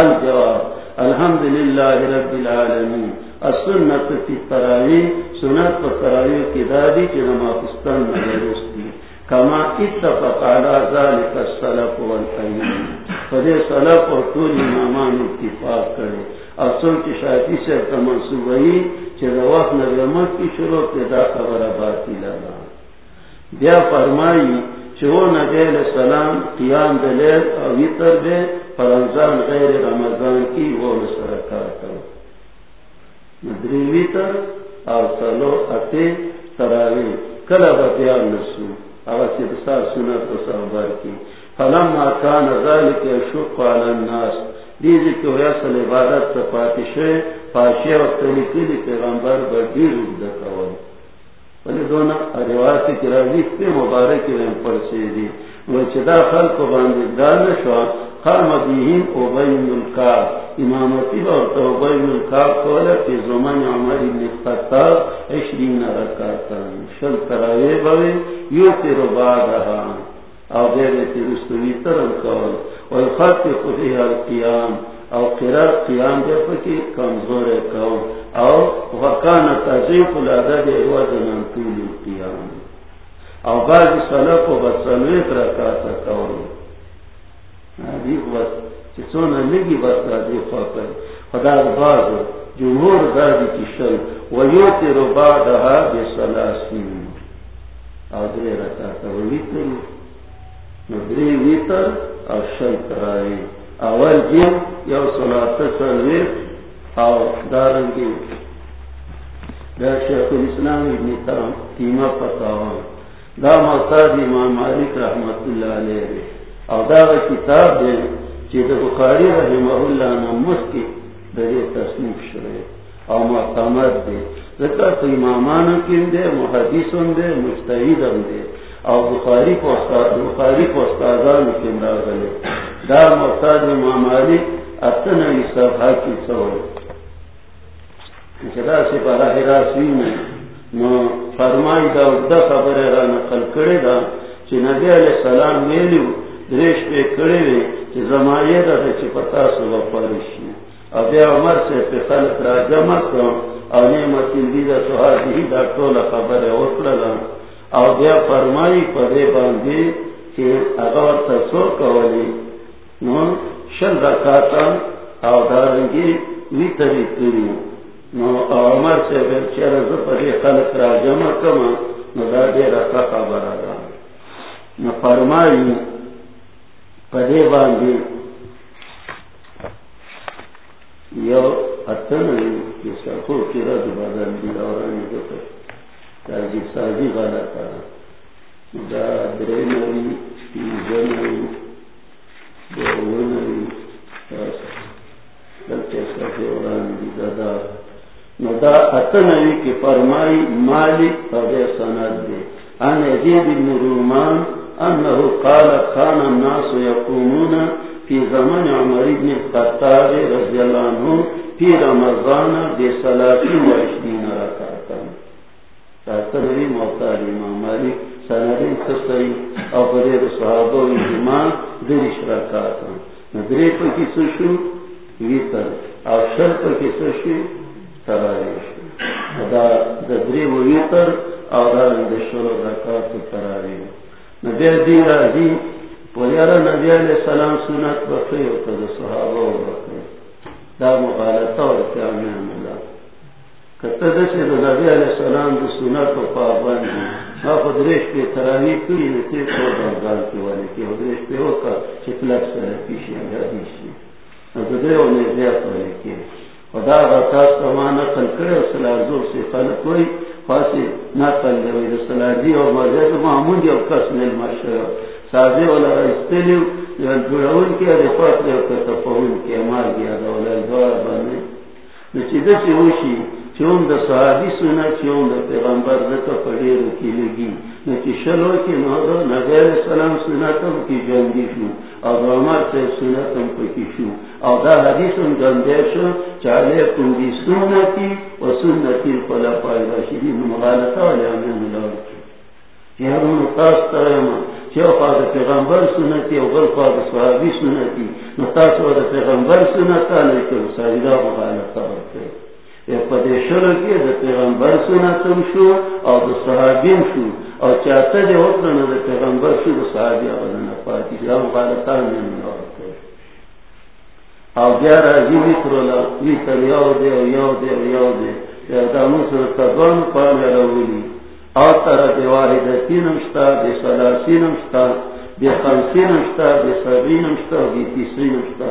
الجواب الحمدللہ رب العالمین. السنت فی تراوی، سنت پر تراوی کی دادی کی نماقستان میں درستی کما اتفق علی ذالک السلف والقیم فدے سلف اور طول امامان اتفاق کرے اصل کی شاعتی سے منصوب وہی کہ وقت نظمت کی شروع پیدا خبر باتی لگا۔ بیا فرمائی چو نبی علیہ السلام قیام دلیل اور ویتر دے پر رمضان غیر رمضان کی وہ سرکار کرو مدری ویتر اور چلو اتے تراوی۔ کل بیا نسو۔ اور سنت و صحبر کی۔ فلم کان ذلك يشق على الناس۔ دیزی که ویسل عبادت تا پاتشه پاشه و تلیکی دی پیغمبر بردی روز دکوان ولی دونا روایتی که رازی پی مبارکی ویم پرسی دی وچه دا خلق و باندی دانشو قام بیهیم او بین الکاب امامتی با او بین الکاب کولا پی زمان عمر ابن خطاب عشرین رکاتا. شل تراوی باوی یو تی رو بعدها او غیر تی رستوی ترم کول. والخط خفیها القیام او قرار قیام دے پکی کمزور کون. او وکان تضیف العدد وزن طول القیام او بعض صلق و بسنویت رکاتا کون. دیکھ بس چسونا لگی بس دادی خواهد خدا بعض جمهور دادی کی کشل ویوتی رو بعدها بسلاسین او دری رکاتا ویتر ندری ویتر او شل ترائی اول جن یو او دارنگی. دا شیخ الاسلام ابن پتاوان دا امام مالک رحمت اللہ علیہ او دا کتاب دے چی دا بخاری رحمہ اللہ نمس کی دے تصنیف شرے او معتمد دے ذکر تو امامانو دے دے دے او بخاری کو استاد بخاری کو استادان کے راغلے دا مقصد امام علی اتنا صفحہ کی سوال جدا سے براہ راسی میں نو فرمائی دا دا خبر را نقل کرے دا چی نبی علیہ السلام میلیو دریش پہ کرے وے چی زمائے دا دا چی پتا سوا پرشی اب یا عمر سے پہ خلق را جمع کرو او نعمت اندیدہ سوہا دا طول خبر اوٹلگا او بیا فرمائی پدے باندھی کہ اگر تسو کولی. نو شل رکاتا او دارنگی وی تری کری نو عمر سے بیر چیر زپدے خلق را جمع کما نو دا دے رکا خبر آگا نو فرمائی پدے باندھی یو اتنوی کسا خور کی رد بدن دی دورانی دو سازی سازی غلط دا دلتے دی دادا نو دا اتنوی کی فرمائی مالک فضی سند ان عزید بن رومان انہو قال خان الناس یقومون فی زمن عمر بن الخطاب رضی اللہ عنہ فی رمضان و عشرین تنوی محتاج امام مالک سنرین خصی او بریر صحابو ایمان دریش رکاتا ندری پر کی سوشو ویتر او شر پر کی سوشو تراریش دا دری و ویتر او دا دشور رکات تراریش نبی دی راجی پویارا نبی علیہ السلام سنت بخی و تد صحابو بخی دا مغالطا و کامیان اللہ کتدش دا نبی علیہ السلام دا سنت و پابند ما خود ریش تراوی کری نتی تو دردان کی والی کی خود ریش ہوکا چکلک سر پیشی حدیثی ندر و نیزیات والی کی خدا غطاس کما نقل کرے و سلازور سے خلق ہوئی خاصی نقل دوئی دا سلازی و مرزید معمول یا کس نیل مشہر سازی والا رئیستلیو یون جوڑاون کی رفاق لیو کتفاون کی امار گیا دا دوار بانے نچی دسی ہوشی چون دا صحابی سنا چون دا پیغمبر دکا پڑی رو کی لگی. نکی شلو کی نو دا نبیر سلام سنا تم کی جنگی شو. او دا عمر سے سنا تم پکی شو. او دا حدیث ان جندے شو. چالے کندی سنتی و سنتی خلا پای باشدی مغالطا علی آمین ملاو کی. چیارون تاس تایم. چیو خواہ دا پیغمبر سنتی او غل خواہ دا صحابی سنتی. نو تاس دا پیغمبر سنتا لیکن صحابی دا مغالطا ورکے پدیشر کی دا پیغمبر سنتم شو او دا صحابیم شو. او چاہتا دے وقتنا دا پیغمبر شو دا صحابی اغلنا پاتی شو او غالتان میں منورتے او بیا راجی ویترولا ویتر یاو دے او یاو دے او یاو دے دا مصر تبان پالی رولی او تر دے واردتینم شتا دے سلاسینم شتا بے خمسینم شتا بے سبینم شتا بے تیسرینم شتا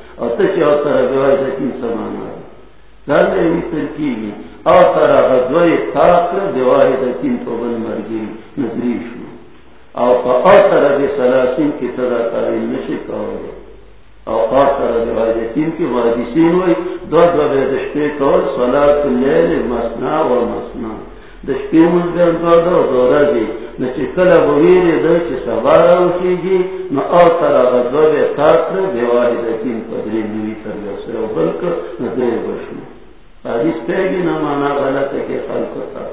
او او طرح بے کی او تاکر تین تو بل مرگی نظری شو او پا او طرح بے سلاسین کی طرح تاویل نشی کاؤ او پا ہوئی، دو دو بے صلاة اللیل مسنا و مسنا۔ دشپے مزدن دو دو دو بویر دو چی جی نو او طرح غدو بے تاکر پدری نوی تر و بشو حدیث پیگی نمانا غلط ہے کہ خلق تا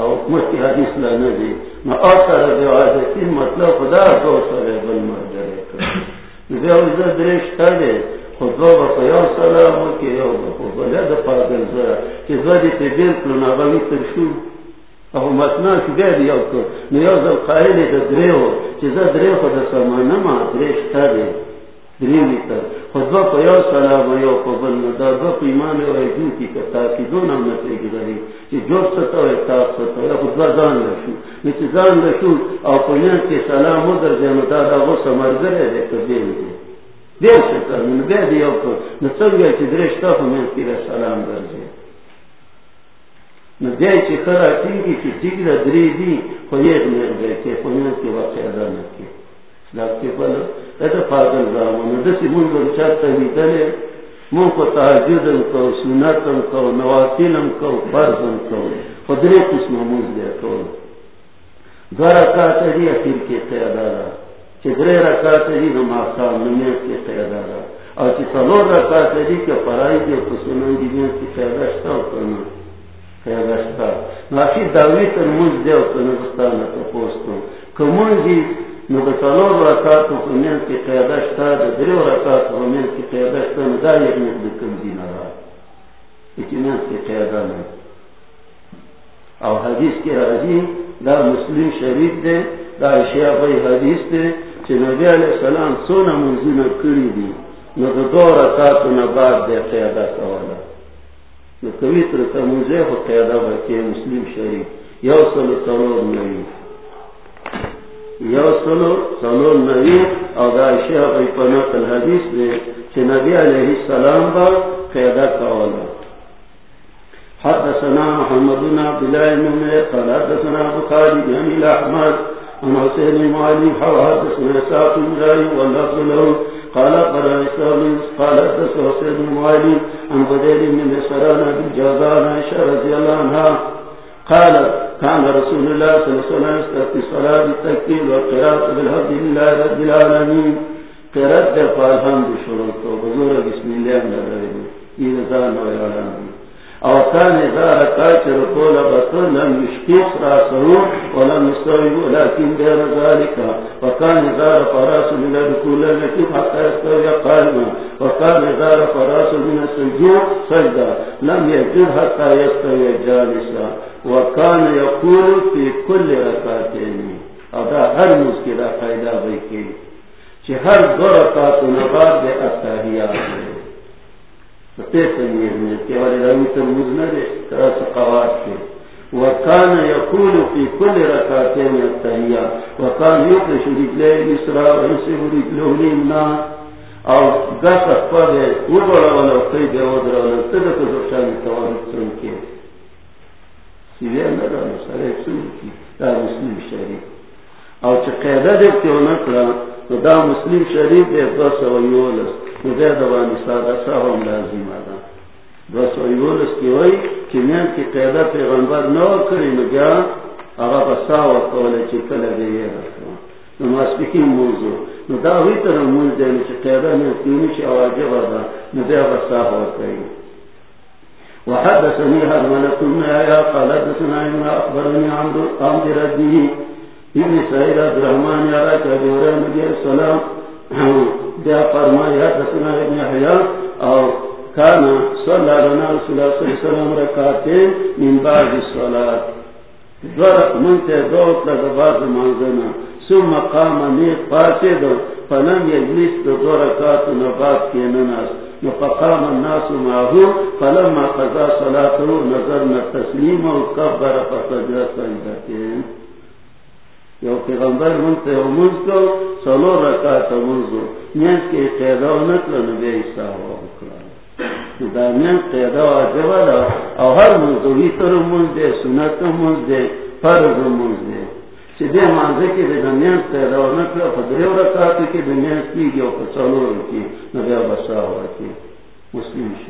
او حدیث لانا دی. نو او مطلب خدا دو سر بل مرجرے کر نو سلام وکی یو بخو بلد زرا او مسنا بیا دی یو نو یو زل قائلی دا دریو چی دریو خود ما دی یو پا دو ایدو کی کتا کی دو نام نتیگی داری چی جور ستا و اتاق ستا یا زان نو چی زان او در جانو دا دا دی دیر سے کر بے دیو کو نہ چل درشتا ہو میں سلام کر دے دے چ کرا تین کی چ ٹھیک دری دی کو یہ نہ گئے کہ کو واقع ادا نہ کی کے بل اتے پاگل زامن نہ دسی من کو چاہتا ہی تلے من کو تہجد کو سنت کو نوافل کو فرض کو قدرے قسم موز دے تو گھر کا تیری اخیر کے تیادارا چدرے رکھا تری جی نما صاحب نمیت کے قیدارا اور چی سلور رکھا تری جی کہ پرائی دے خسنان دی نیت کی قیداشتا ہو کرنا قیداشتا ناشی داوی تر مجھ دے ہو کنگستانا تو پوستو کمون جی نو دا سلور رکھا تو نیت کی قیداشتا دا درے رکھا تو نیت کی قیداشتا ندا یک نیت بکم دینا را. اچی نیت کی قیدانا او حدیث کی راضی دا مسلم شریف دے، دا اشیاء بھائی حدیث دے چی نبی علیہ السلام سونا منزونا کری دی نو دو دو رکاتو نباد دے قیادہ کولا نو کبھی ترکا منزے خو قیادہ بکی مسلم شریف، یو سلو سلو نوی یو سلو سلو نوی او دا اشیاء بھائی پناکل حدیث دے چی نبی علیہ السلام با قیادہ کولا حدثنا محمد بن عبد الله بن قال حدثنا ابو خالد بن الاحمد حسين بن علي ساق بن جاي واللفظ له. قال قال حسين عن سران بن عائشة رضي الله عنها. قال كان رسول الله صلى الله عليه وسلم الصلاة بالتكبير والقراءة بالحمد لله رب العالمين. قراءة الحمد شروط بسم الله الرحيم إذا ويعلم او كان اذا ركعت ركوع بطل راسه ولم يستوي غير ذلك وكان من حتى يستوي وكان من السجود سجدا لم يجد حتى يستوي جالسا وكان يقول في كل ركعتين هذا هر مشكلة قاعدة دو اتحیات وكان يقول في كل ركعتين وكان رجليه اليسرى رجله اليمنى او وبرا ولا قيد ولا تدك التوارد سنكي سيدي لا مسألة سنكي لا مسلم شريف او چه دیکھتے ہو تو دا مسلم شریف دے دو سو یولس. نو دے دوانی سادا سا هم لازم آدھا دو سو یولس کی ہوئی کہ میں کی قیده پیغمبر نو کری نو گیا آغا بسا وقولی چی کل دے یہ رکھا نو ماسپیکی موضوع. نو دا ہوئی تر موز دے نو چی قیده میں کیونی چی آواجب آدھا نو دے بسا وقولی وحدثني هرملة بن آيا قال حدثنا إن أخبرني عمد ربه ابن سعید عبد الرحمن یارا نبی السلام دیا فرمایا ابن اور کانا صلی اللہ علیہ وسلم من بعد الصلاة۔ منتے بعد ثم قام دو فلم یجلس دو دو رکات نبات کے نناس فقام الناس معه فلما قضى صلاته نظرنا تسلیم و فسجد سجدتين یو پیغمبر منتے ہو منز کو سلو رکھا رکاتا منزو نیاز کے قیدہ و نکل نبی عیسیٰ و اکرام دا نیاز قیدہ و عجبالا او ہر منزو ویتر منز دے سنت منز دے فرض منز دے چی دے مانزے کی دے نیاز قیدہ و نکل فدریو رکاتا کی دے نیاز کی گیا و سلو رکی نبی عباسا و اکی مسلم شہری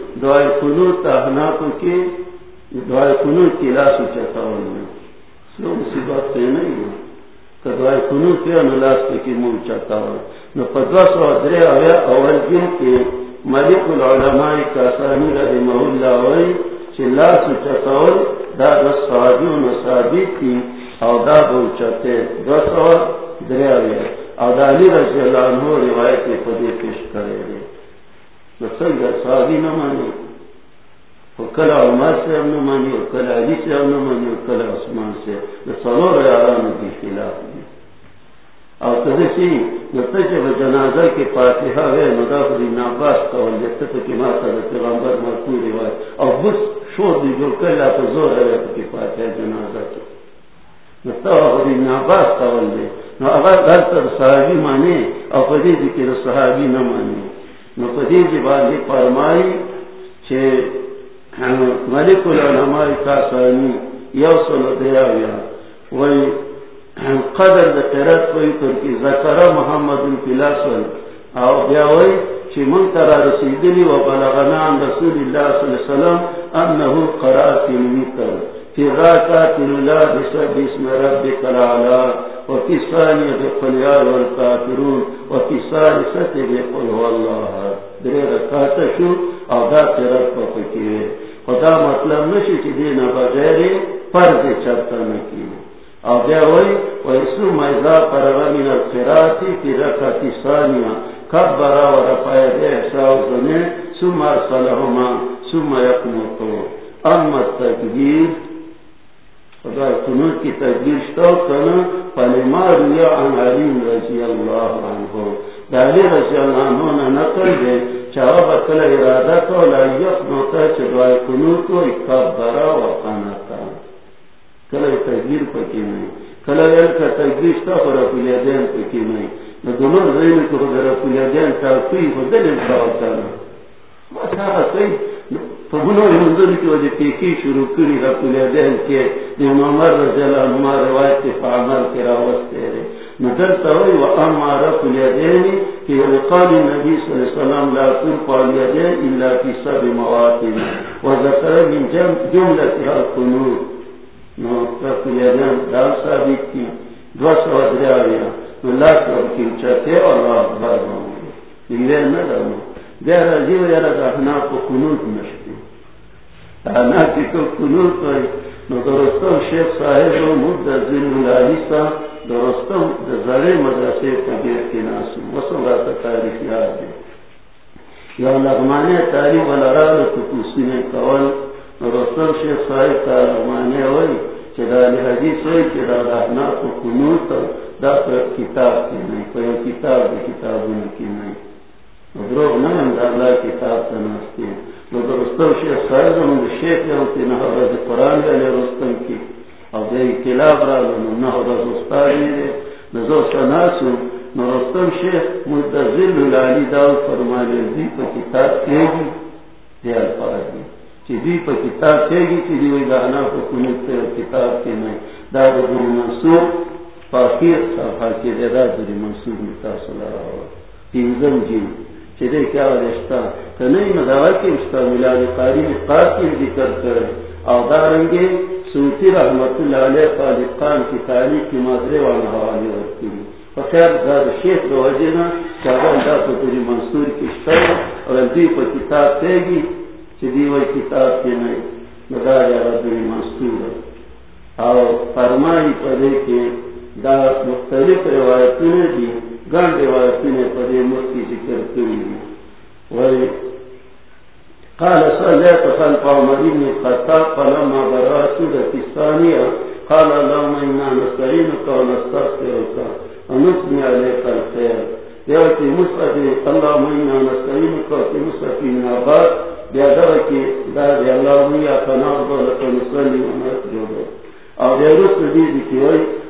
دعائے دعائے کی لاس ہوں سو مصیبت پہ نہیں ہوں کہ دعائے پہ کی منہ چاہتا ہوں نو پدوا سو آیا اول کے ملک العلماء کا سانی رحمہ اللہ ہوئی چھ لاس ہوں دا دس کی او دا چاہتے درے آیا او دا علی رضی اللہ عنہ روایت پدے پیش کرے گئے صحابی نہ مانی۔ کلا عمر سے ہم نہ مانی، اور کلا علی سے ہم نہ اور کلا عثمان سے۔ سلو ریاران خلاف اور جی، جنازہ کے فاتحہ ہے مدافع ناباس کا جب تک کہ پیغمبر مرکو روایت۔ اور بس شور دی جو کلا تو زور ہے کہ فاتحہ جنازہ کی ناباس کا اگر گھر پر صحابی مانے، اور صحابی نہ مانے۔ نقدی کی فرمائی چھ ملک العلماء کا سانی قدر ذکر محمد الفلاسل او چھ من ترا رسیدلی و بلغنا عن رسول اللہ صلی اللہ علیہ وسلم انہو المتر فی غاکات اللہ ربک العلا۔ وفي الثانية بقل يا والكافرون، وفي الثالثة بقل هو الله. دري ركعت شو او دا قرات پکې خدا مطلب نشي چې دینه بغیر فرض چرته نکی او بیا وای وای سو مایزا پرغ من القرات فی رکعت ثانیه کبر و رفع یده ساو زنه ثم ارسلهما ثم يقنطو اما تکبیر خدا کنوت کی تکبیر شتاو کنا فلما ریا عن رضی اللہ عنہ. دالی رضی اللہ عنہ نقل دے چاہا بکل ارادہ کو لا یقنوتا چدوائی کنوت کو اکبرا و قانتا کل تکبیر پکی نہیں کل یلکا تکبیر شتا خورا پلی دین پکی نہیں نو دنور زین کو خورا پلی دین تاکوی خودل انتاو کنا بس آقا کئی منظر کی وجہ پیکی شروع کری رسول دین کے امامر رضی اللہ عنہ روایت کے فعمل کے راوست رہے نظر تاوی و اما رسول دین کہ وقال نبی صلی اللہ علیہ وسلم لا ترفع اليدين الا في سبع مواطن وذكر من جملتها القنوت. نو رسول دین دار ثابت کی دو سو دریاویا نو لا ترکی چاہتے اور اللہ اکبر مانگے یہ نہ دارو دیر عزیو یرا دہنا کو قنوت نشتے تانا کی تو کنوت ہوئی نو درستم شیخ صاحب و مدزن درستم مدرسے پگیر کی ناسو وصل راتا تاریخ یاد یا تاریخ درستم شیخ صاحب تا ہوئی چدا ہوئی چدا کو کنوت دا پر کتاب کی نہیں پر کتاب کتابوں کی نہیں دروغ کتاب تناستی ہے رستم شیخ صاحب من شیخ یو تی نہ رضی قرآن دے رستم کی او دے اطلاع را لنو نہ رضی استاری دے نزو سناسو نو رستم شیخ مدزل لالی داو فرمالی دی پا کتاب تیگی دی الفاظ دی چی دی پا کتاب تیگی چی دی وی دانا پا کنیت تی کتاب تی نئی دا دا دی منصور فاقیر صحفا کی دی دا دی منصور متاصل را ہوا تینزم جیم کیا رشتہ؟ کہ نہیں مداوا کی رشتہ ملا قاری قاسم ذکر کرے۔ اور دارنگے سوتی رحمت اللہ علیہ خالقان کی تاریخ کی مادرے والا حوالے ہوتی ہے۔ فخیر دار شیخ دو وجنا چاہاں دا تو تیری منصور کی شتر اور دی پر کتاب تے گی چدی وی کتاب کے نہیں مدا یا ربی منصور اور فرمائی پڑے کہ دا مختلف روایتوں نے دی۔ گن روایتی نے پدے مفتی ذکر کری قال صليت خلف عمر بن الخطاب فلما برا سورة الثانية قال اللهم إنا نستعينك ونستغفرك ونثني عليك الخير يأتي مصحف اللهم إنا نستعينك وفي مصحف من عباد بيدرك دار اللهم إياك نعبد لك نصلي ونسجد اور غیرت ندید کی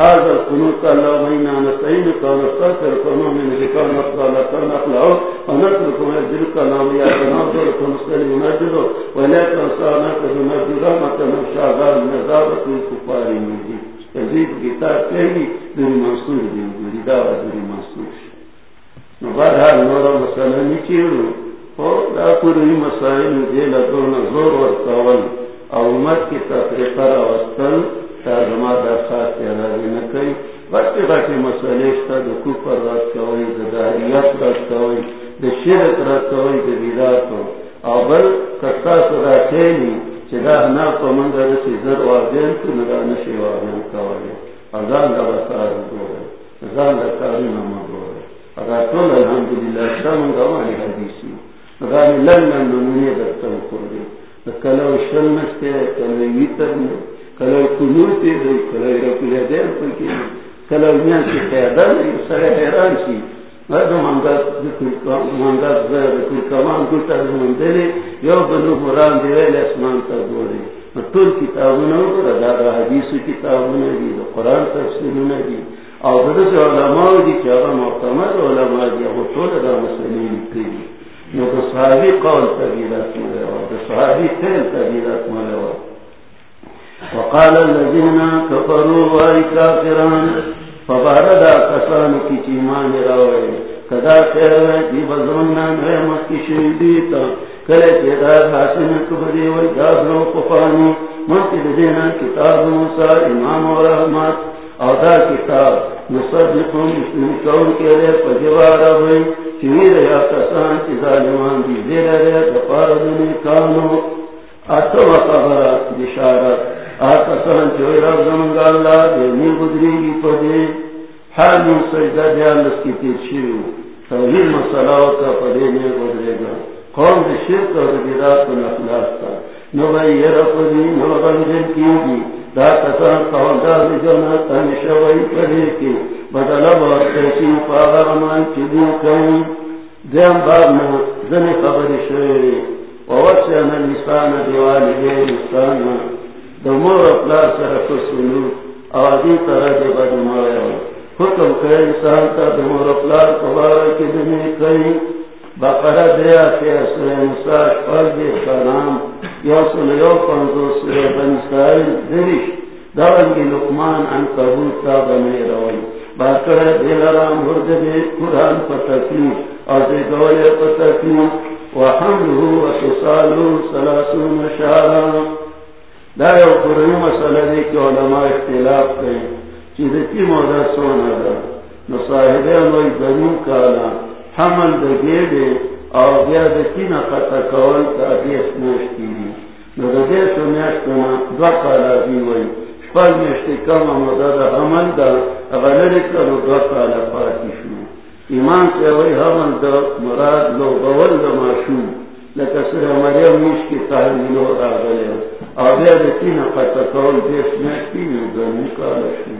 هذا القنوت اللهم إنا نستعينك ونستغفرك ونؤمن بك ونصلى لك ونخلع ونترك ونجرك اللهم يا تناظر تناظرك ونسأل ونجد وإليك نسألك ونجد رحمة نفس عذاب النزابة الكفار المجيد يزيد كتاب تهي دوري منصور دي دوري دعوة دوري منصور نبار هذا نورا مسألة نكيرو دا پوری مسائل دیل دون زور ورکول او امت کی تفریقه را وستل تا زما دا خاص دا کفر رات کوئی دا داریت رات کوئی دا شرک رات کوئی دا بیداتو او بل چی دا ہنا پا رسی زر تو نگا نشی کوئی ازان دا بسار ازان دا کاری نما اگر الحمدللہ وانی حدیثی اگر لن نمونی در تل کلو شل نشتے کلو نشتے کلو کنوتی دی، کلو رکل دیر پکی کلو میان کی خیادر دی، سر حیران کی. مردو مانگات مانگات زیر کل کمان یو بنو مران اسمان دوری کتابونه وګوره دا د حدیثو کتابونه دي د تفسیرونه دي او دي چې هغه معتمد دي دا مسلې لیکلي نو د صحابي قول تغیرات مله د صحابي فعل تغیرات مله وقال الذين كفروا واي كافران فباردا کسان کی چیمان راوے. کدا خیر ہے دی بزرنان ہے مکی شہیدیتا کرے چیدہ حاسن کبری وی جابلو قفانی مکی دینا کتاب موسیٰ، امام و رحمت او دا کتاب مصدقون مسلم کون کے لیے پجوارا ہوئی. چویر یا کسان کی ظالمان دی زیر رہے دپار دنی کانو اتو خبر بشارت. آکسان چوئی رب زمانگا اللہ دے دینی بدری گی پدی حال من سجدہ دیالس کی تیر شیو۔ توحید مسئلہ کا پدی میں بدرے گا۔ قوم دی شرک اور بیدات و نخلاص تا نو بھئی یہ رفضی نو بنجن کی گی۔ دا کسان قوم دا دی جنت ہمیشہ وئی پدی کی۔ بدلا بہت کیسی پاغا رمان چی دی کئی دیم باب میں زنی خبری شوئے۔ ووسعنا الإنسان بوالديه إحسانا دمور اپلار سر آدی طرح دے بد حکم کہ انسان تا دمور اپلار کی کئی بقرہ دیا سر پر دے یو پنزو سر لقمان ان بنے دے قرآن پر تکلیف اور دے پر تکلیف وحمله ثلاثون دا یو قرآن مسئلہ دی کہ علماء اختلاف کئی چیز کی مودا سونا دا. نو صاحبے انوی کالا حمل دا گیدے او بیا دا تین قطع کول تا دیس نوشتی دی نو دا دیس و نوشتنا دو کالا دیوئی شپل نوشتی کم مودا دا حمل دا اغلر کرو دو کالا پاتی شو ایمان سے وہی حمل دا مراد لو بول دا معشوم لکہ سر مریم میش کی تحمیلو را گلے اور بیا تین قطع کول دیس نوشتی نو دا نکالا شو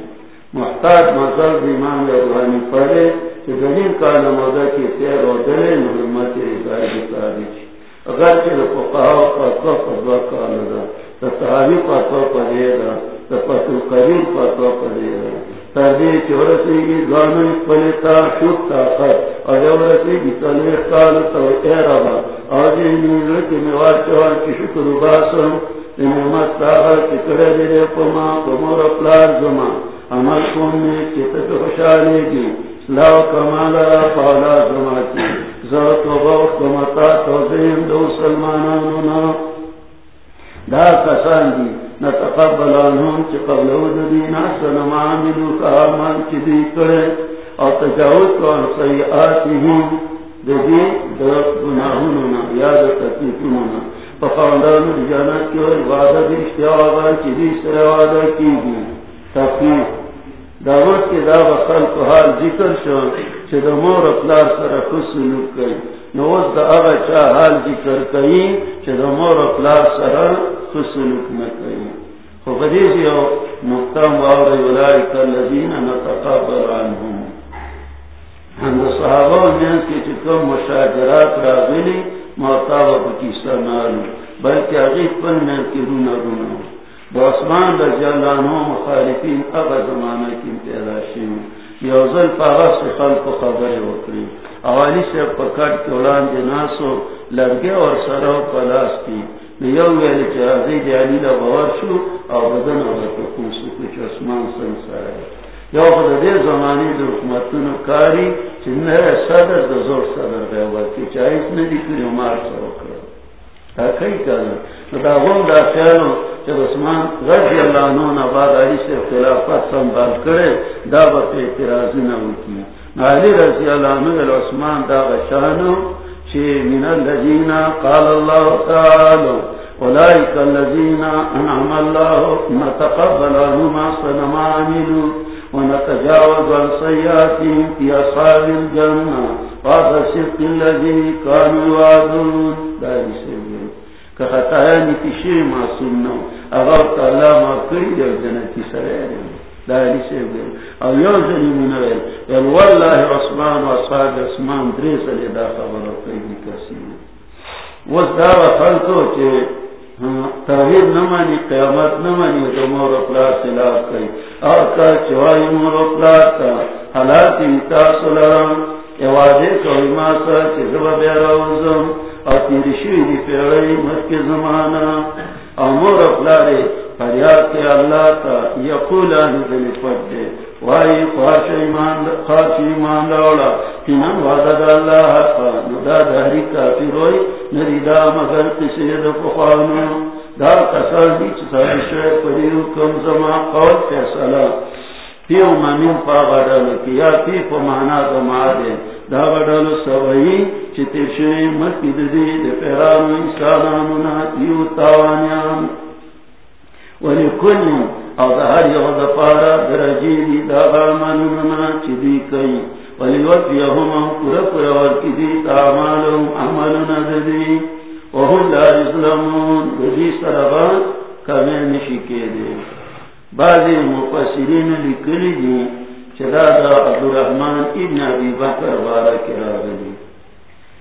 محتاج مزل ایمان روحانی پڑے کہ دلیل کا نمودا کی تیر و دلے نحرمت رضای بکاری چی اگر چی لفقاو پاتوا پدوا کالا دا تا صحابی پاتوا پدے دا تا پتو قریب پاتوا پدے دا تردی چورسی کی دوانو پلیتا شد طاقت اور جورسی کی تلیخ کال تو ایرابا اور جی نیلو کی مواد چوان کی شکر باسم. نعمت طاقت کرے دیرے پما پمور اپلار عمل گی پاولا زرط و و متا توزیم دو دا کسان دی نتقبل آنهم چی قبل او چی دی کرے او تجاوز کون سیئاتی دی گناہونونا تکیفونونا فخاندانو دی کی اور وعدہ دی اشتیاغا چی دی وعدہ کی دی تفیف دعوت کے دا وصل کو حال ذکر شو چھے دا مور اپلار سر خسلوک کئی۔ نوز دا اغا چا حال ذکر کئی چھے دا مور اپلار سر خسلوک نکئی خو بدیزی او مقتم واوری ولائک اللذین نتقابل عنہم۔ ہم دا صحابہ میں کی چکم مشاجرات را غلی موتاو بکیسا نالو بلکہ میں رونا رونا ہو۔ عثمان رضی اللہ عنہ مخالفین اب زمانہ کی پیدا شیم یوزل پاغا سے خلق خبر وکری اوالی سے پکڑ کے اولان جناسو لرگے اور سرو پلاس کی۔ یو ویلی چرازی جانی لبوار شو او بدن اور تکوسو کچھ عثمان سنسائے یو خود دے زمانی در حکمتون کاری چنہ صدر در زور صدر گئے وقتی چاہیس ندی کری عمار سرو کرو تاکی کرنا دا غم دا خیالو جب عثمان رضی اللہ عنہ بعد علی سے خلافت سنبھال کرے دا دعوت اعتراض نہ ہوتی علی رضی اللہ عنہ عثمان دا غشانو چھ من الذین قال اللہ تعالی اولئک الذین انعم اللہ نتقبل عنهم احسن ما عملوا ونتجاوز عن سیئاتهم في اصحاب الجنہ وهذا الصدق الذي كانوا يوعدون دا کہ خطایا نتیشی معصوم نو اگر تا اللہ مکری یو جنتی سرائے داری سے گئے او یو جنی منویل یل عثمان و اصحاب عثمان دری سلی دا خبر و قیدی کسی وز دارا خلقو چے توحید نمانی قیامت تو مور اپلار سلاف کئی اور کا چوائی مور اپلار تا حالاتی تاسو لرم. ایوازے کوئی ماسا چے زبا بیرا وزم اور تیری شوی پیڑی مت کے زمانہ اور امور اپلارے فریاد کے اللہ تا یقولان دلی پت دے وائی خواش ایمان خواش ایمان دوڑا تینم وعدد اللہ حقا. ندا دہری کافی روئی. ندی دا مگر کسی دا پخوانو. دا کسان دی چسا شوئے پریو کم زمان قول فیصلہ. پیو ممین پا غدل کیا پی پا مانا دا مادے. دا غدل سوئی چی تیشوئی مکی دی. دی پیران انسانانونا تیو تاوانیان. ولی کنی او دا ہر یو دا پارا درجی دی دا غرمانونا چی دی کئی. ولی وقت یہم پورا پورا ورکی دی تا تاوانو عملونا دی. وهم لا اسلامون دی سرغان کمی نشی کے دی. بعضی مفسرین لکلی دی چدا دا عبدالرحمن ابن عبی بکر بارا کرا گلی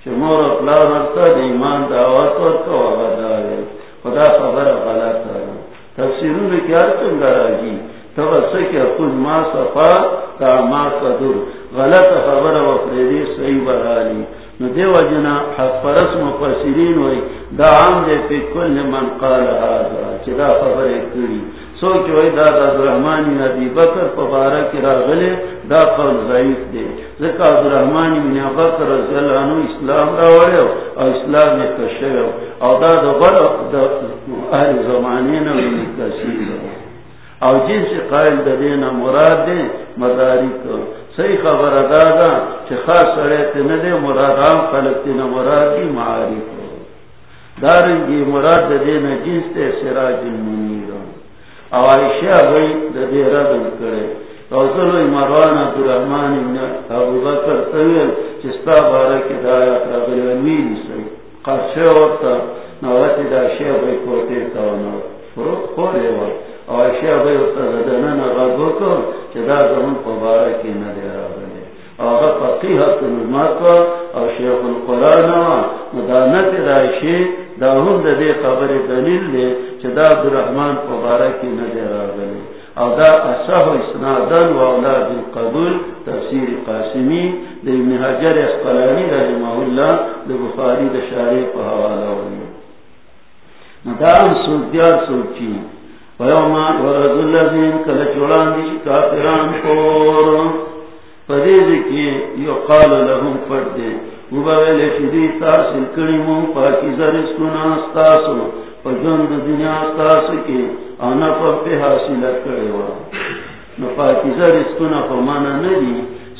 چمور اقلار رکھتا دی ایمان دعوات ورکا وغدا ہے خدا خبر غلط ہے تفسیروں میں کیا چنگا راجی تب سکر خود ما صفا کا ما قدر غلط خبر و فریدی صحیح برالی نو دیو جنا حق پرس مفسرین ہوئی، دا عام دے پی کل من قال آزا چدا خبر کری. سوچ ہوئی دا دا درحمانی نبی بکر پبارک راغلے دا قول ضعیف دے ذکا درحمانی من بکر رضی اللہ عنہ اسلام را وڑیو او اسلام نے کشیو او دا دا غلق دا اہل زمانی نوی کسی او جن سے قائل دا دینا مراد دے مداری کر صحیح خبر ادا دا چھ خاص سڑیت ندے مراد، عام خلق تینا مراد دی معاری کر دارنگی مراد دا دینا جنس تے سراج المنیر. او عائشہ بھئی دا دے رد کرے توصلو مروان عبدالرحمن ابن ابو بکر طویل چستا بارک دایا نواتی دا شیع تاونا. او زدنن غدو کو چدا زمن را او غا او شیخ القرآن مدانت دا شیع دا هم دا خبر دلیل دے چدا عبدالرحمن مبارکی نظر آگلے او دا اصح و اسنادن و اولاد القبول، تفسیر قاسمی دا ابن حجر اسقلانی رحمه اللہ دا بخاری دا شاری پا حوالا ہوئی دا هم سلطیار سلطی ویوما ورز اللذین کل چولان دی کافران پور پدید کی یو قال لهم فردے وبویل شدی تاسل کریمو پاکی زرسکونا ستاسو پجند دنیا ستاسو کی آنا پا پی حاصل کریوا نو پاکی زرسکونا پا مانا ندی.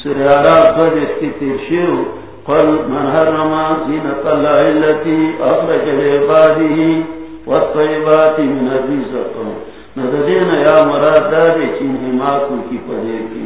سر عراب بد اختتر شیو. قل من حرما زینت اللہ اللتی اخرج لعباده والطیبات من الرزق نو دین یا مراد دادے چین حماکو کی پدے کی.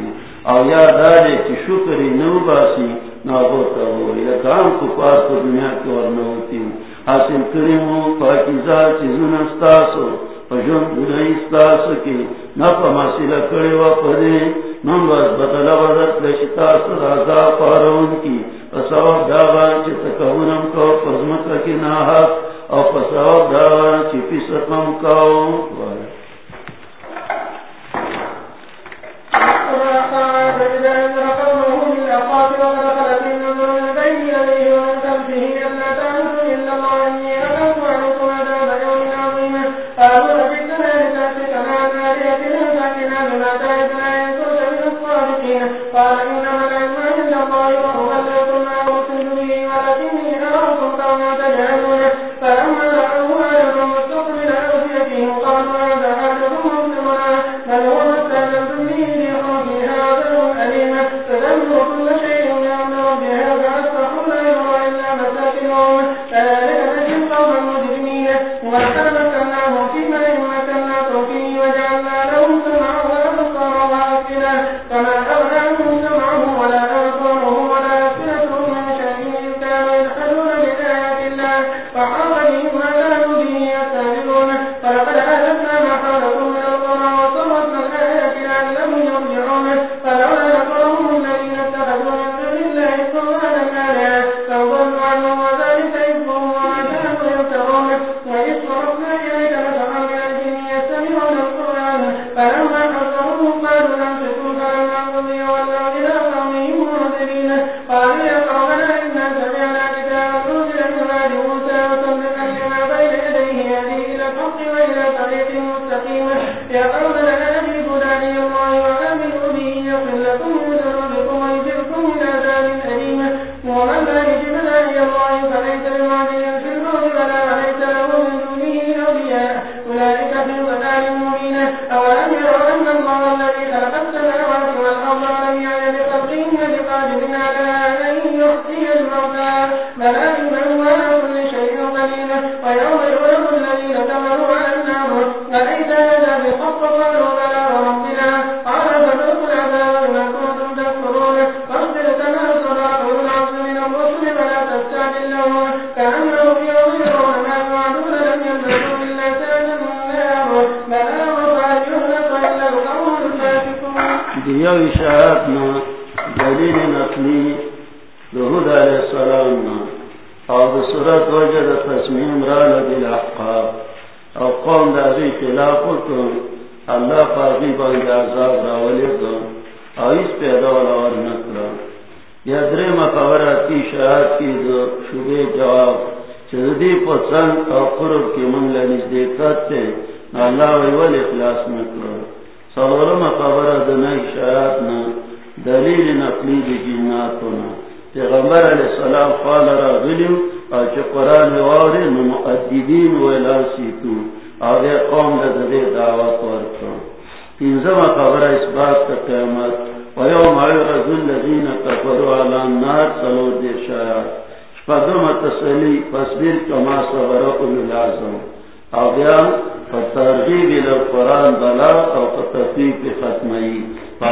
او یا دادے چی شکری نو باسی نابوتا ہو یا کام کفار کو دنیا کی ورنہ ہوتی حاصل کریمو پاکیزا چیزون استاسو. پجن دنیا استاسو کی نپا ماسیلا کریوا پدے نم باز بدلا بدت لشتاسو رازا پارون کی۔ پساوک داغان چی تکونم کو پزمکا کی ناحق او چی پیسکم فعام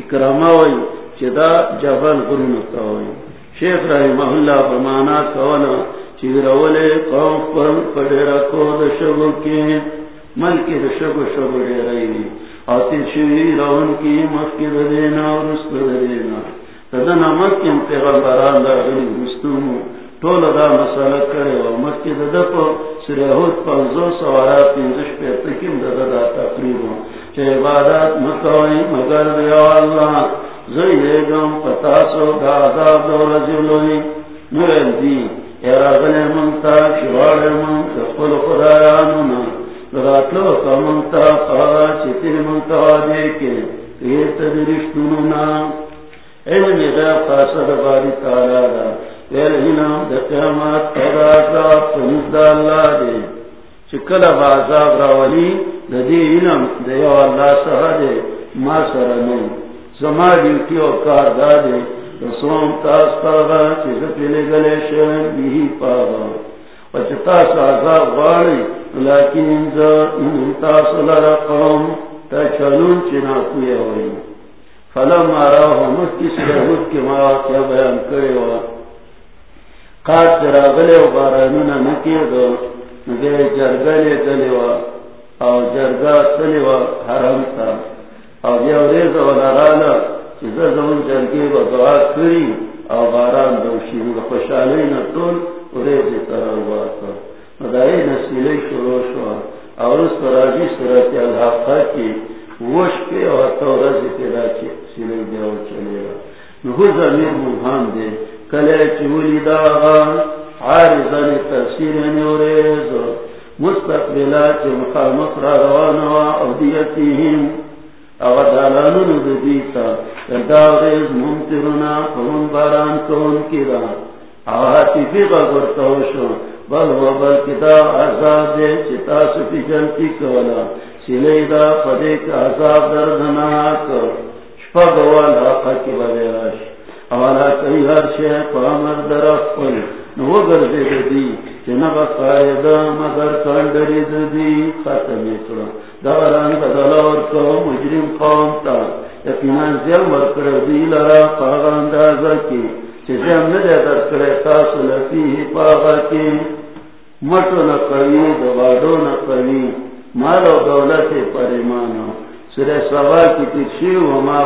اکرامہ وی چی دا جبل غرون کوئی شیخ رحمہ اللہ بمانا کولا چی رول قوم پر پڑی رکو دا کی، ملکی دا شبو شبو دی آتی شوی رون کی مفکی دینا و رسط دا دینا۔ تدا نمک کم پیغمبران دا غلی رسطومو ٹول دا مسالہ کرے و مفکی دا دا پا سریحوت پانزو سوارا پینزش پیتا کم دا دا تقریباً۔ چھے عبادت مکوئی مگر دیو اللہ زیے گم پتاسو دا عذاب دو رجلوی نویل دی ایراغل منتا شوار من تقل خدایانونا راتلو کا منتا پارا چتر منتا دے کے۔ یہ تدرشتنونا علم دا قاسد باری تعالی دا۔ ویلہنام دا قیامات تدا عذاب سنزد اللہ دے۔ چکل بازاب راولی ددی علم دیو اللہ سہا دے ما سر نو زما ڈیوٹی اور کار دا دے رسوم تاس پاگا چیز پیلے گلے شن بھی پاگا. وچتا سازا غاری لیکن زا انتاس لرا قوم تا چلون چنا کوئے ہوئی. فلم آرا ہو مکی سرہود کی مواقع بیان کرے ہوا. قاد تراغلے و بارانونا نکی دو نگے جرگلے دلے ہوا او جرگا تلی و حرم تا. او بیا وریز و نرانا چیزا زمون جرگی و دعا کری، او باران دوشی و خوشحالی نتون وریز ترالواتا مدائی نسیلی شروع شوا. او رس پراجی سراتی الحقا کی وش پی و حتا ورزی پیدا چی سیلی بیاو چلی را. نهو زمین مبهم دے. کلی چولی دا آغا عارضان تفسیر نیوریز لیلا چی مخامت را روانوا او دیتیهم دالانو ندیتا داغیز ممترنا قرون باران کون کی را او حتی فیقا گرتوشو. بل و بل کتاب عذاب دے چی تاسو پی جنتی کولا. سلی دا فدیک عذاب دردناک شپا گوال حقا کی بلیراش اولا کئی ہر شیع پامر در اخفل نو گرزی دی چنا بقاعد مگر کندری دی ختم کړو دا رنگ بدل اور کو مجرم قوم تا یقینا زل ور کړو دی لرا پاغ انداز کی چې زم نه در کړه تاسو لتی پاغ کی مټو نه کوي دواډو نه کوي مالو دولت پریمانو سورہ سوا کی تشیع وما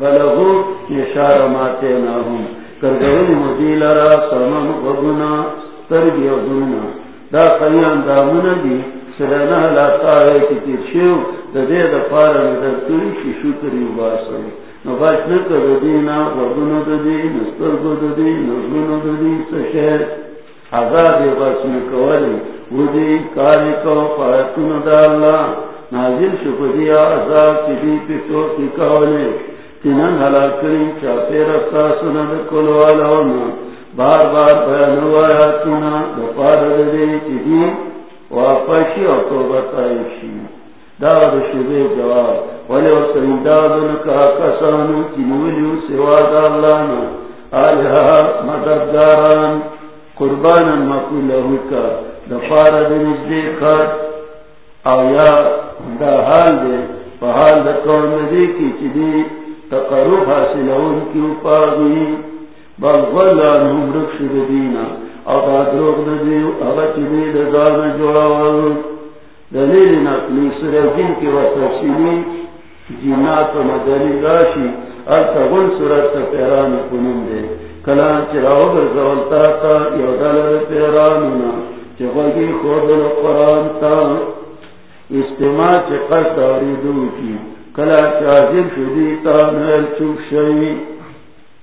بلغو نشار ماتے نہ ہوں کرگوی مدیل را سمم وگنا سترگی و دنونا دا قیان دامونا دی سرانا حالاتا ہے کی تیر شیو دا دے دا پارا ندر کری شیشو کری باسا نباش نکر دینا وردنو دا دی نسترگو دا دی نزلونو دا دی سشہر عذاب بس نکوالی ودی کاری کو پارتون دا اللہ نازل شکدیا عذاب کی دی پی تو کی کولی تینن حلاکرین چاپی رفتا سند کلوالاونا علاونا بار بار بیانو آیاتونا دپار دی چیدی جی، واپشی او توبتایشی داد شبه جواب۔ ولی وصلی دادن کا کسانو چنولیو سوا دا اللہ مددگاران، قربانا مقولہو کا دفار دنیز دیکھت او یا دا حال دے۔ فحال دا قوم دے کی چی دی تقرب حاصلون کی اپاگی۔ بل غلان ہم رکش دینا. او دا دروغ دیو چی دی دا دلیل نقلی کی جنات و راشی پیران دے کلان چراو تا یو دلر پیرانونا خود القرآن تا استماع کی کلا چازم شدی تا چوک شوی.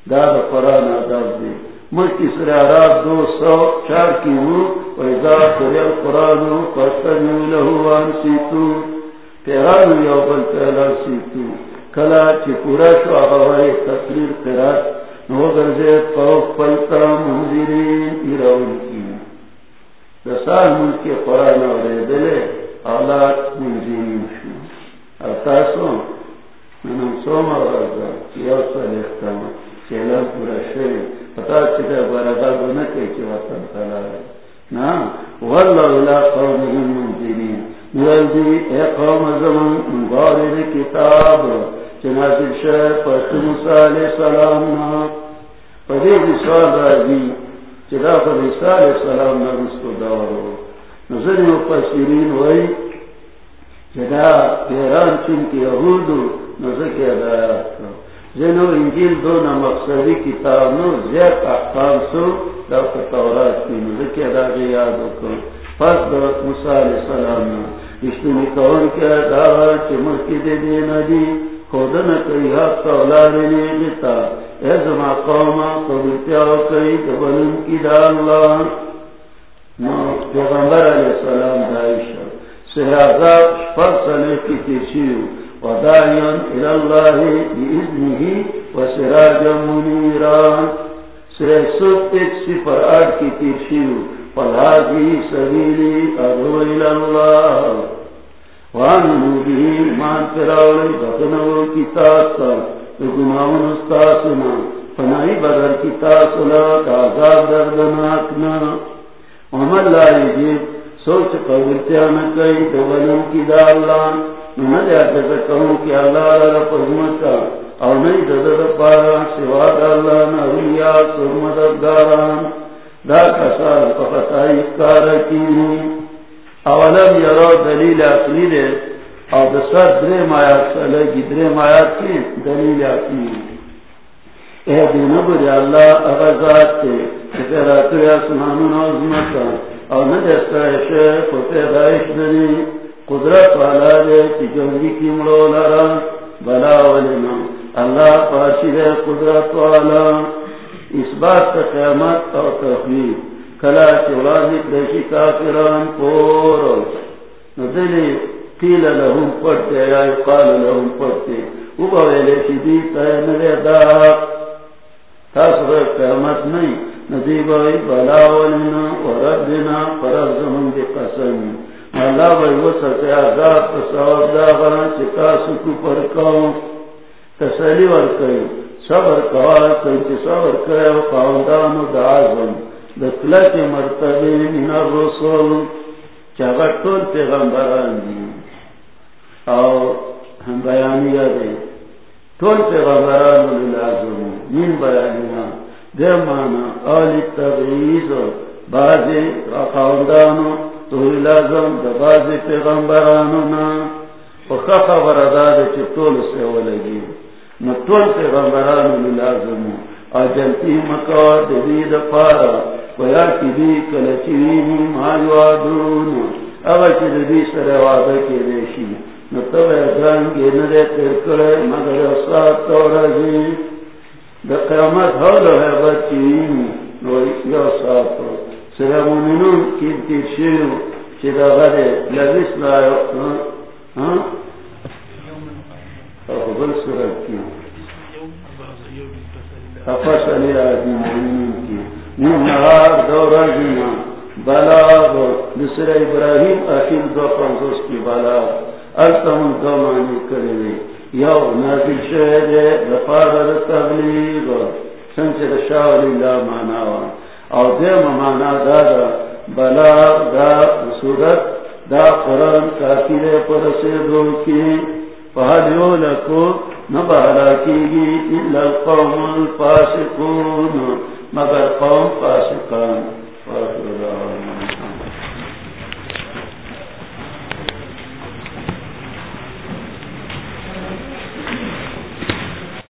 دا دا قرآن عدب دے ملکی سر عراب دو سو چار کی ہو ویزا سر القرآن پستنیو لہو آن سیتو پیرانو یو بل پیلا سیتو۔ کلا چی پورا شو آغاوائی تقریر قرآن، نو گرزے پوک پلتا منزیرین ایراؤن کی۔ دسال ملک کے قرآن اور دلے اولاد منزیرین شو۔ اتاسو منم سوم اور ازا یو سال اختام چیلن پورا شوی. پتا چکا برگا گنا کئی چی وطن تلا نا؟ واللہ اولا قومهم منزیرین نوالدی اے قوم زمان مبارد کتاب. چنازل شہر پس موسیٰ علیہ السلام نا. پدے بسوال راجی چدا پر عیسیٰ علیہ السلام نا رسکو دارو. نظر مفسرین وئی چدا پیران چن کی یہودو، نظر کی ادایات زنو انجیل دو نا مقصدی کتاب نو، زیاد احکام سو دا تورات کی نظر کی ادایات یادو پس دا موسیٰ علیہ السلام نا اشتنی کون کیا دعوی چی ملکی دے دینا دی خودن کئی حق کا اولاری نیتا اے زما قوما قبلتیاو کئی دبلن کی دا اللہ. نو، پیغمبر علیہ السلام دائشا سہرازات شفر سنے کی تیشیو. ودائیان الاللہ بی و سراجا منیران سرے سوت ایک سفر آٹھ کی تیشیو فلازی سبیلی ادو الاللہ وانو بھی مان پراولی بکنو کی تاستا گناون استاسنا. فنائی بدر کی تاسلا کازاب دردناکنا ومن لا یجیب سوچ قبرتیانا کئی دولن کی دا اللہ نمد اعتقد کہوں کہ اللہ اللہ را پزمتا او نئی ددد پارا سوا دا اللہ نویا سرمددگاران دا کسار پختائی اکارا کینی اولم یرو دلیل اقلی دے۔ او دسر درے مایات سلگی درے مایات کی دلیل اقلی اے دینو بری اللہ اغزات تے تیراتو یا سمانون عظمتا او ندستا شیخ و پیدائش دنی قدرت والا دے تی جنگی کی ملو لرا بلا ولنا اللہ پاشی دے قدرت والا۔ اس بات کا قیامت اور تخلیق۔ کلا چوازی دیشی کافران پور۔ ندلی قیل لهم پڑتے یا قال لهم پڑتے او بویلے چی دیتا ہے نوے دا۔ تاثر قیامت نہیں۔ ندی بوی بلا ولنا وربنا فرز زمن دی قسم اللہ بوی وسط عذاب تصور دا غران چی تاسو پر کون تسلی ورکئی صبر کوا کئی چی صبر کئی و قاندانو دا عظم دکلت مرتبه من الرسول چاگت طول پیغمبران دی او هم بیانی یاده طول پیغمبران للازم من بیانینا در مانا آلی تغییز و بعضی قاوندانو طول لازم در بعضی پیغمبرانو وخا خبر داده چه طول سیولگی نو طول پیغمبرانو للازمو اجلتی مکا دوید پارا ویا کی دی کلچیوی ما یوادون اگر چی دی سر وعدہ کی دیشی نو تب ادرانگی ندے ترکڑے مگر اصلاح تو رجی دا قیامت حول ہے بچی نو یو ساتو سرمونون کی؟ تیشیو چی دا سورت کی؟ آدی کی دورا بلاغ ابراہیم اخیر دو پنزوس کی بلاغ التمن دو معنی کرے یو نازل شہد دفار تبلیغ. اللہ او دے ممانا دا دا بلا دا صورت، دا قرآن کافی دے پر سے دو کی۔ پہلیو لکو نبہلا کی گی اللہ القوم الفاسقون، مگر قوم فاسقان۔ فاکر اللہ